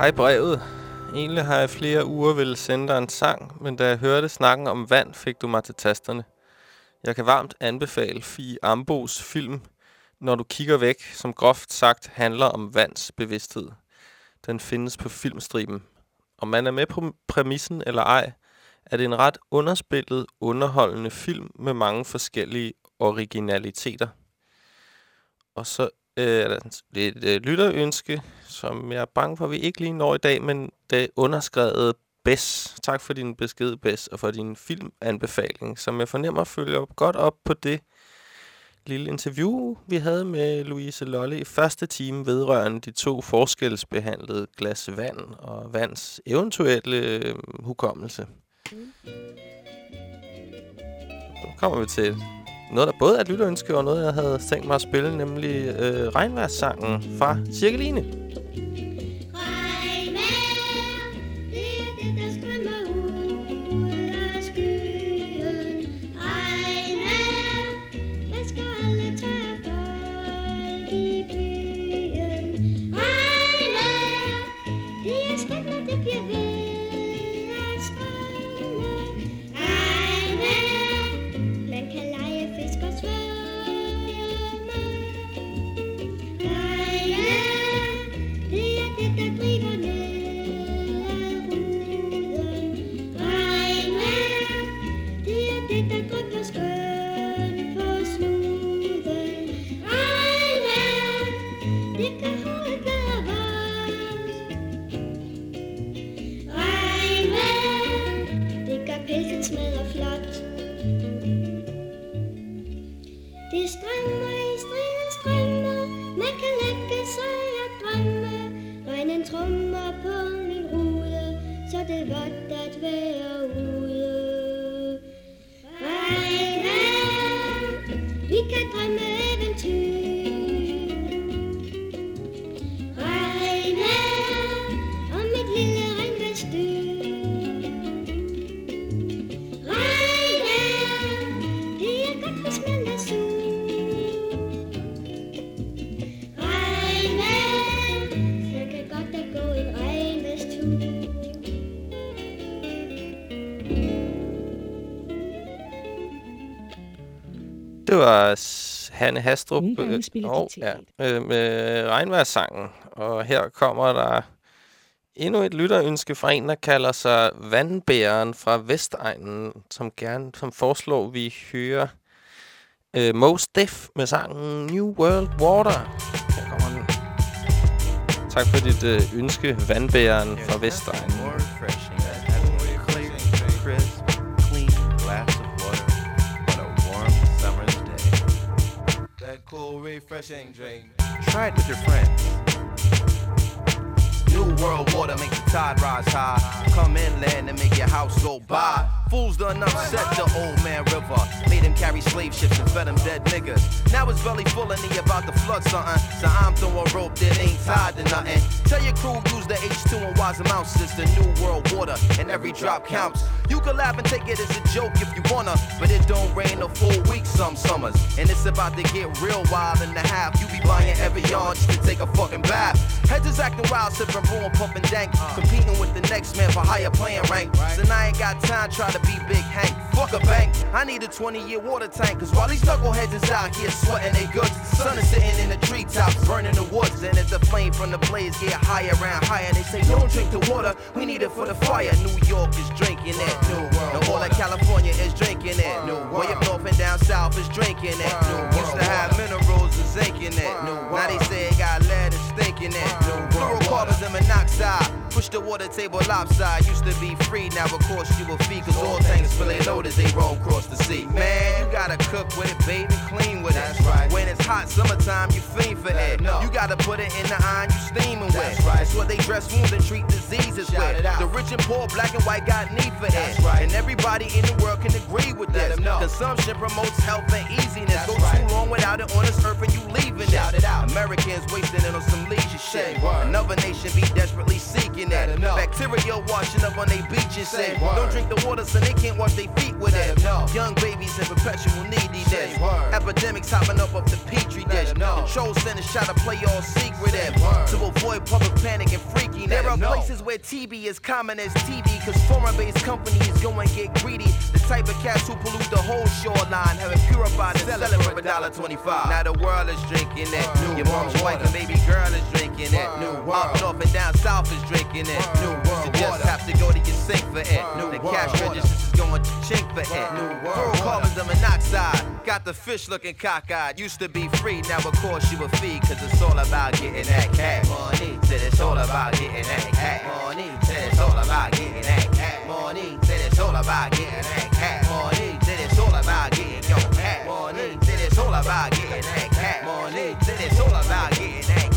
Hej brevet. Egentlig har jeg flere uger ville sende dig en sang, men da jeg hørte snakken om vand, fik du mig til tasterne. Jeg kan varmt anbefale Fie Ambos film, Når du kigger væk, som groft sagt handler om vands bevidsthed. Den findes på filmstriben. Om man er med på præmissen eller ej, er det en ret underspillet, underholdende film med mange forskellige originaliteter. Og så øh, er der et øh, øh lytterønske, som jeg er bange for, at vi ikke lige når i dag, men det er underskrevet Bess. Tak for din besked, Bess, og for din filmanbefaling, som jeg fornemmer følger godt op på det lille interview, vi havde med Louise Lolle i første time vedrørende de to forskelsbehandlede glas vand og vands eventuelle øh, hukommelse. Nu kommer vi til noget, der både er et lytterønske og noget, jeg havde tænkt mig at spille, nemlig øh, regnværssangen fra Cirkeline. Hanne Hastrup øh, og, ja, øh, med regnværssangen. Og her kommer der endnu et lytterønske fra en, der kalder sig Vandbæren fra Vestegnen, som gerne som foreslår, vi hører øh, Mos Def med sangen New World Water. Her kommer den. Tak for dit øh, ønske, Vandbæren fra Vestegnen. Cool, refreshing drink. Try it with your friends. New world water make the tide rise high. Come inland and make your house go by. Fools done upset the old man river. Made him carry slave ships and fed him dead niggas. Now his belly full and he about to flood something. So I'm throwing rope that ain't tied to nothing. Tell your crew use the H2 and wise amounts. It's the new world water and every drop counts. You can laugh and take it as a joke if you wanna, but it don't rain a full week some summers. And it's about to get real wild in the half. You be buying every yard just to take a fucking bath. Heads is acting wild, sipping and pumping dank. Competing with the next man for higher playing rank. So now I ain't got time try to be Big Hank. Fuck a bank. I need a 20 year water tank. Cause while these knuckleheads is out here sweating they goods, the sun is sitting in the treetops, burning the woods. And as the flame from the blaze get higher and higher, they say, don't drink the water, we need it for the fire. New York is drinking it. New World. The whole of California is drinking it. New Way up north and down south is drinking it. New Used to have minerals and zinc in it. New Now they say it got lead and stink in it. New Fluorocarbons and monoxide. Push the water table lopside. Used to be free, now of course you will fee. Cause all tankers fill they load as they roll across the sea. Man, you gotta cook with it, bathe and clean with it. That's Right. When it's hot summertime, you fiend for it. No. You gotta put it in the iron you steaming with. Right. That's what they dress wounds and treat diseases Shout with. it out. The rich and poor, black and white got need for That's it. right. And everybody in the world can agree with Let this. know. Consumption promotes health and easiness. That's Go right. too long without it on this earth and you leaving Shout it. it out. Americans wasting it on some leisure shit. word. Another nation be desperately seeking. 'em. Bacteria washing up on their beaches. Say word. don't drink the water so they can't wash their feet with Let it. know. Young babies and perpetual neediness. Epidemics hopping up off the petri dish. Control centers try to play all secretive to avoid public panic and freakiness. There are places where TB is common as TB, cause foreign-based companies go and get greedy. The type of cats who pollute the whole shoreline, have it purified and sell it for a dollar twenty-five. Now the world is drinking it. Your mom's wife and baby girl is drinking it. Up north and down south is drinking it. You just have to go to your sink for it. The cash registers is going to chink for it. Fluorocarbons and monoxide. Got the fish looking cockeyed. Used to be free, now of course you a fee. Cause it's all about getting that cash. Money, said it's all about getting that cash. Money, said it's all about getting that cash. Money, said it's all about getting that cash. Money, said it's all about getting your cash. Money, said it's all about getting that cash. Money, said it's all about getting that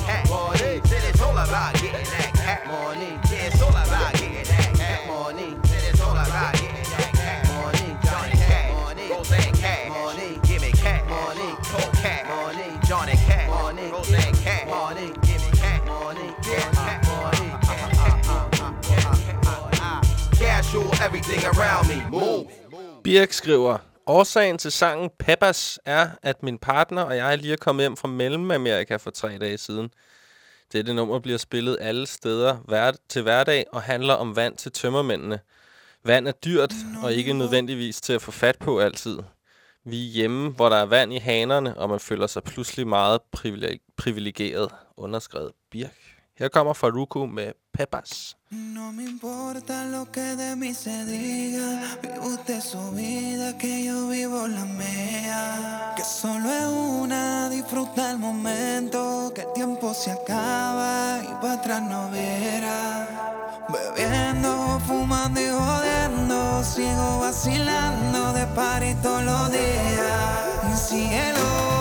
Money, Yeah, it's all about getting that cash. Money, Yeah, it's all about getting that cash. Money, Johnny Cash. Money, Roseanne Cash. Money, give me cash. Money, cold cash. Money, Johnny Cash. Money, Roseanne Cash. Money, give me cash. Money, cash. Money, cash. Casual, everything around me. Move. Birk skriver, Årsagen til sangen Peppers er, at min partner og jeg lige er kommet hjem fra Mellemamerika for tre dage siden. Dette nummer bliver spillet alle steder hver, til hverdag og handler om vand til tømmermændene. Vand er dyrt og ikke nødvendigvis til at få fat på altid. Vi er hjemme, hvor der er vand i hanerne, og man føler sig pludselig meget privilegeret. Underskrevet Birk. Her kommer Faruko med Peppers. No me importa lo que de mí se diga, vive usted su vida, que yo vivo la mía. Que solo es una, disfruta el momento, que el tiempo se acaba y para atrás no verá. Bebiendo, fumando y jodiendo, sigo vacilando de party todos los días. Y. Cielo.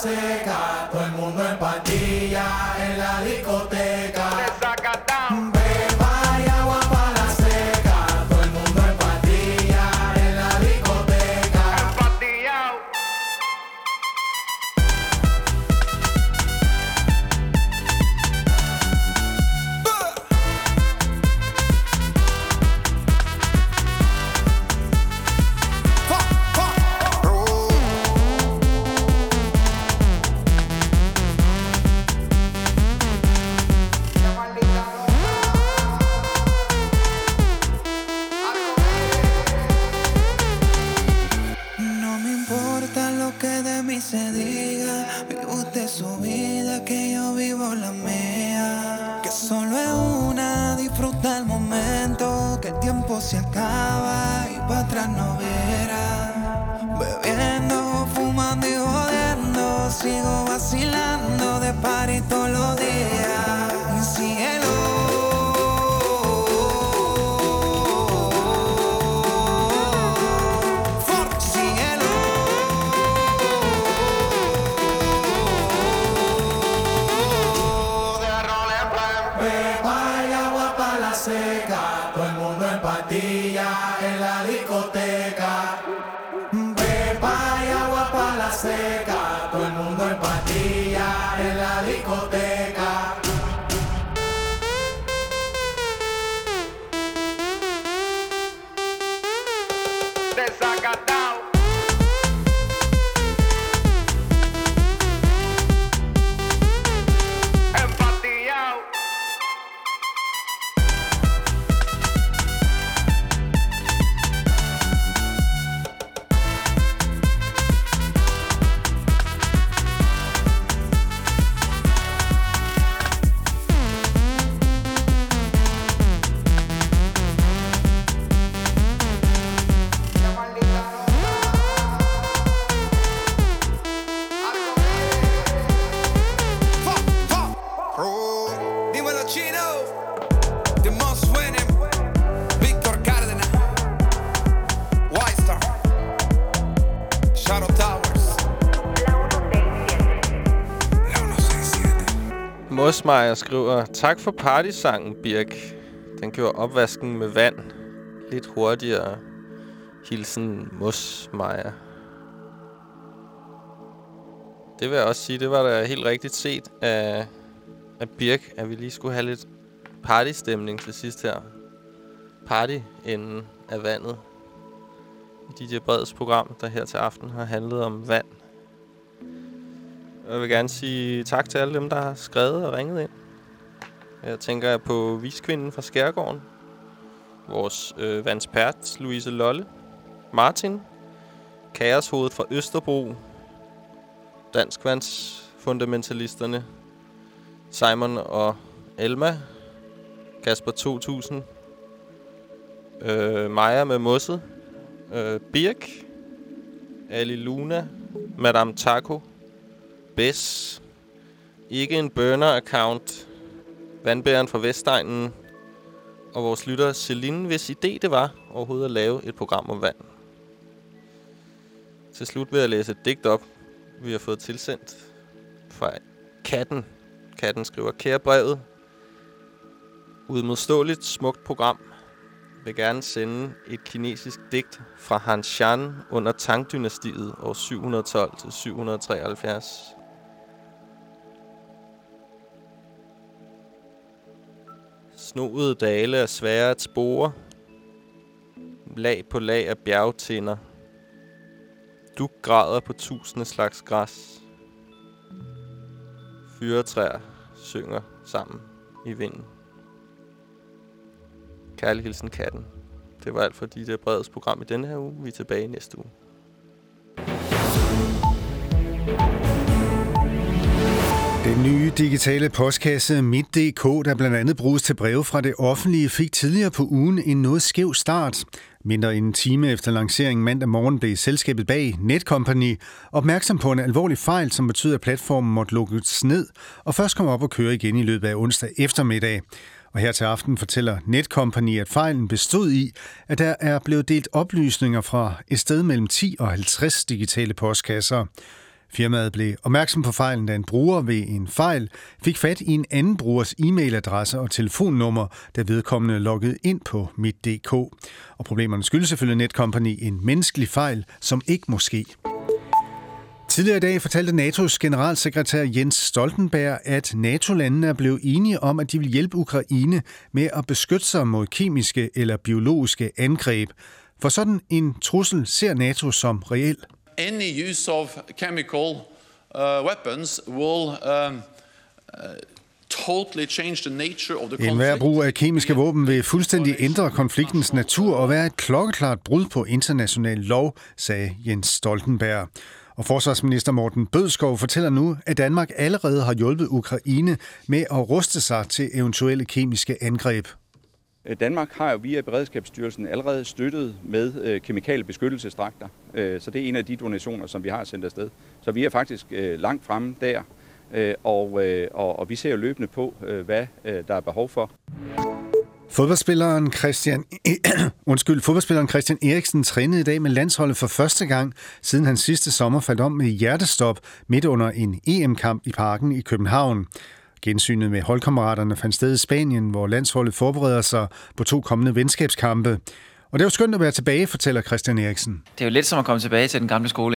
Seca, skriver, tak for partysangen, Birk. Den gjorde opvasken med vand lidt hurtigere. Hilsen Mos Mosmeier. Det vil jeg også sige, det var da helt rigtigt set af, af Birk, at vi lige skulle have lidt partystemning til sidst her. Party inden af vandet. DJ Breds program, der her til aften har handlet om vand. Jeg vil gerne sige tak til alle dem, der har skrevet og ringet ind. Jeg tænker på viskvinden fra Skærgården. Vores øh, vandspert, Louise Lolle. Martin. Kaoshovedet fra Østerbro. Danskvandsfundamentalisterne. Simon og Elma. Kasper 2000. Øh, Maja med mosset. Øh, Birk. Ali Luna. Madame Taco. Bess. Ikke en burner-account. Vandbæren fra Vestegnen. Og vores lytter Celine, hvis idé det var overhovedet at lave et program om vand. Til slut vil jeg læse et digt op, vi har fået tilsendt fra Katten. Katten skriver, kære brevet, udmodståeligt smukt program, vil gerne sende et kinesisk digt fra Han Shan under Tang-dynastiet år 712-773. Snoede dale er svære at spore. Lag på lag af bjergtinder. Du græder på tusinde slags græs. Fyretræer synger sammen i vinden. Kærlig hilsen katten. Det var alt for dit øh, breds program i denne her uge. Vi er tilbage næste uge. Den nye digitale postkasse Mit.dk, der blandt andet bruges til breve fra det offentlige, fik tidligere på ugen en noget skæv start. Mindre end en time efter lanceringen mandag morgen blev selskabet bag Netcompany opmærksom på en alvorlig fejl, som betyder, at platformen måtte lukkes ned og først komme op og køre igen i løbet af onsdag eftermiddag. Og her til aften fortæller Netcompany, at fejlen bestod i, at der er blevet delt oplysninger fra et sted mellem 10 og 50 digitale postkasser. Firmaet blev opmærksom på fejlen, da en bruger ved en fejl fik fat i en anden brugers e-mailadresse og telefonnummer, da vedkommende loggede ind på mit.dk. Og problemerne skyldes selvfølgelig Netcompany en menneskelig fejl, som ikke må ske. Tidligere i dag fortalte NATO's generalsekretær Jens Stoltenberg, at NATO-landene er blevet enige om, at de vil hjælpe Ukraine med at beskytte sig mod kemiske eller biologiske angreb. For sådan en trussel ser NATO som reel any use of chemical uh, weapons will um, uh, En hver brug af kemiske våben vil fuldstændig ændre konfliktens natur og være et klokkeklart brud på international lov, sagde Jens Stoltenberg. Og forsvarsminister Morten Bødskov fortæller nu, at Danmark allerede har hjulpet Ukraine med at ruste sig til eventuelle kemiske angreb. Øh, Danmark har jo via Beredskabsstyrelsen allerede støttet med øh, kemikale beskyttelsesdragter, øh, så det er en af de donationer, som vi har sendt afsted. Så vi er faktisk øh, langt fremme der, øh, og, øh, og, og vi ser jo løbende på, øh, hvad øh, der er behov for. Fodboldspilleren Christian, e- undskyld, fodboldspilleren Christian Eriksen trænede i dag med landsholdet for første gang, siden han sidste sommer faldt om med hjertestop midt under en EM-kamp i parken i København. Gensynet med holdkammeraterne fandt sted i Spanien, hvor landsholdet forbereder sig på to kommende venskabskampe. Og det var skønt at være tilbage, fortæller Christian Eriksen. Det er jo lidt som at komme tilbage til den gamle skole.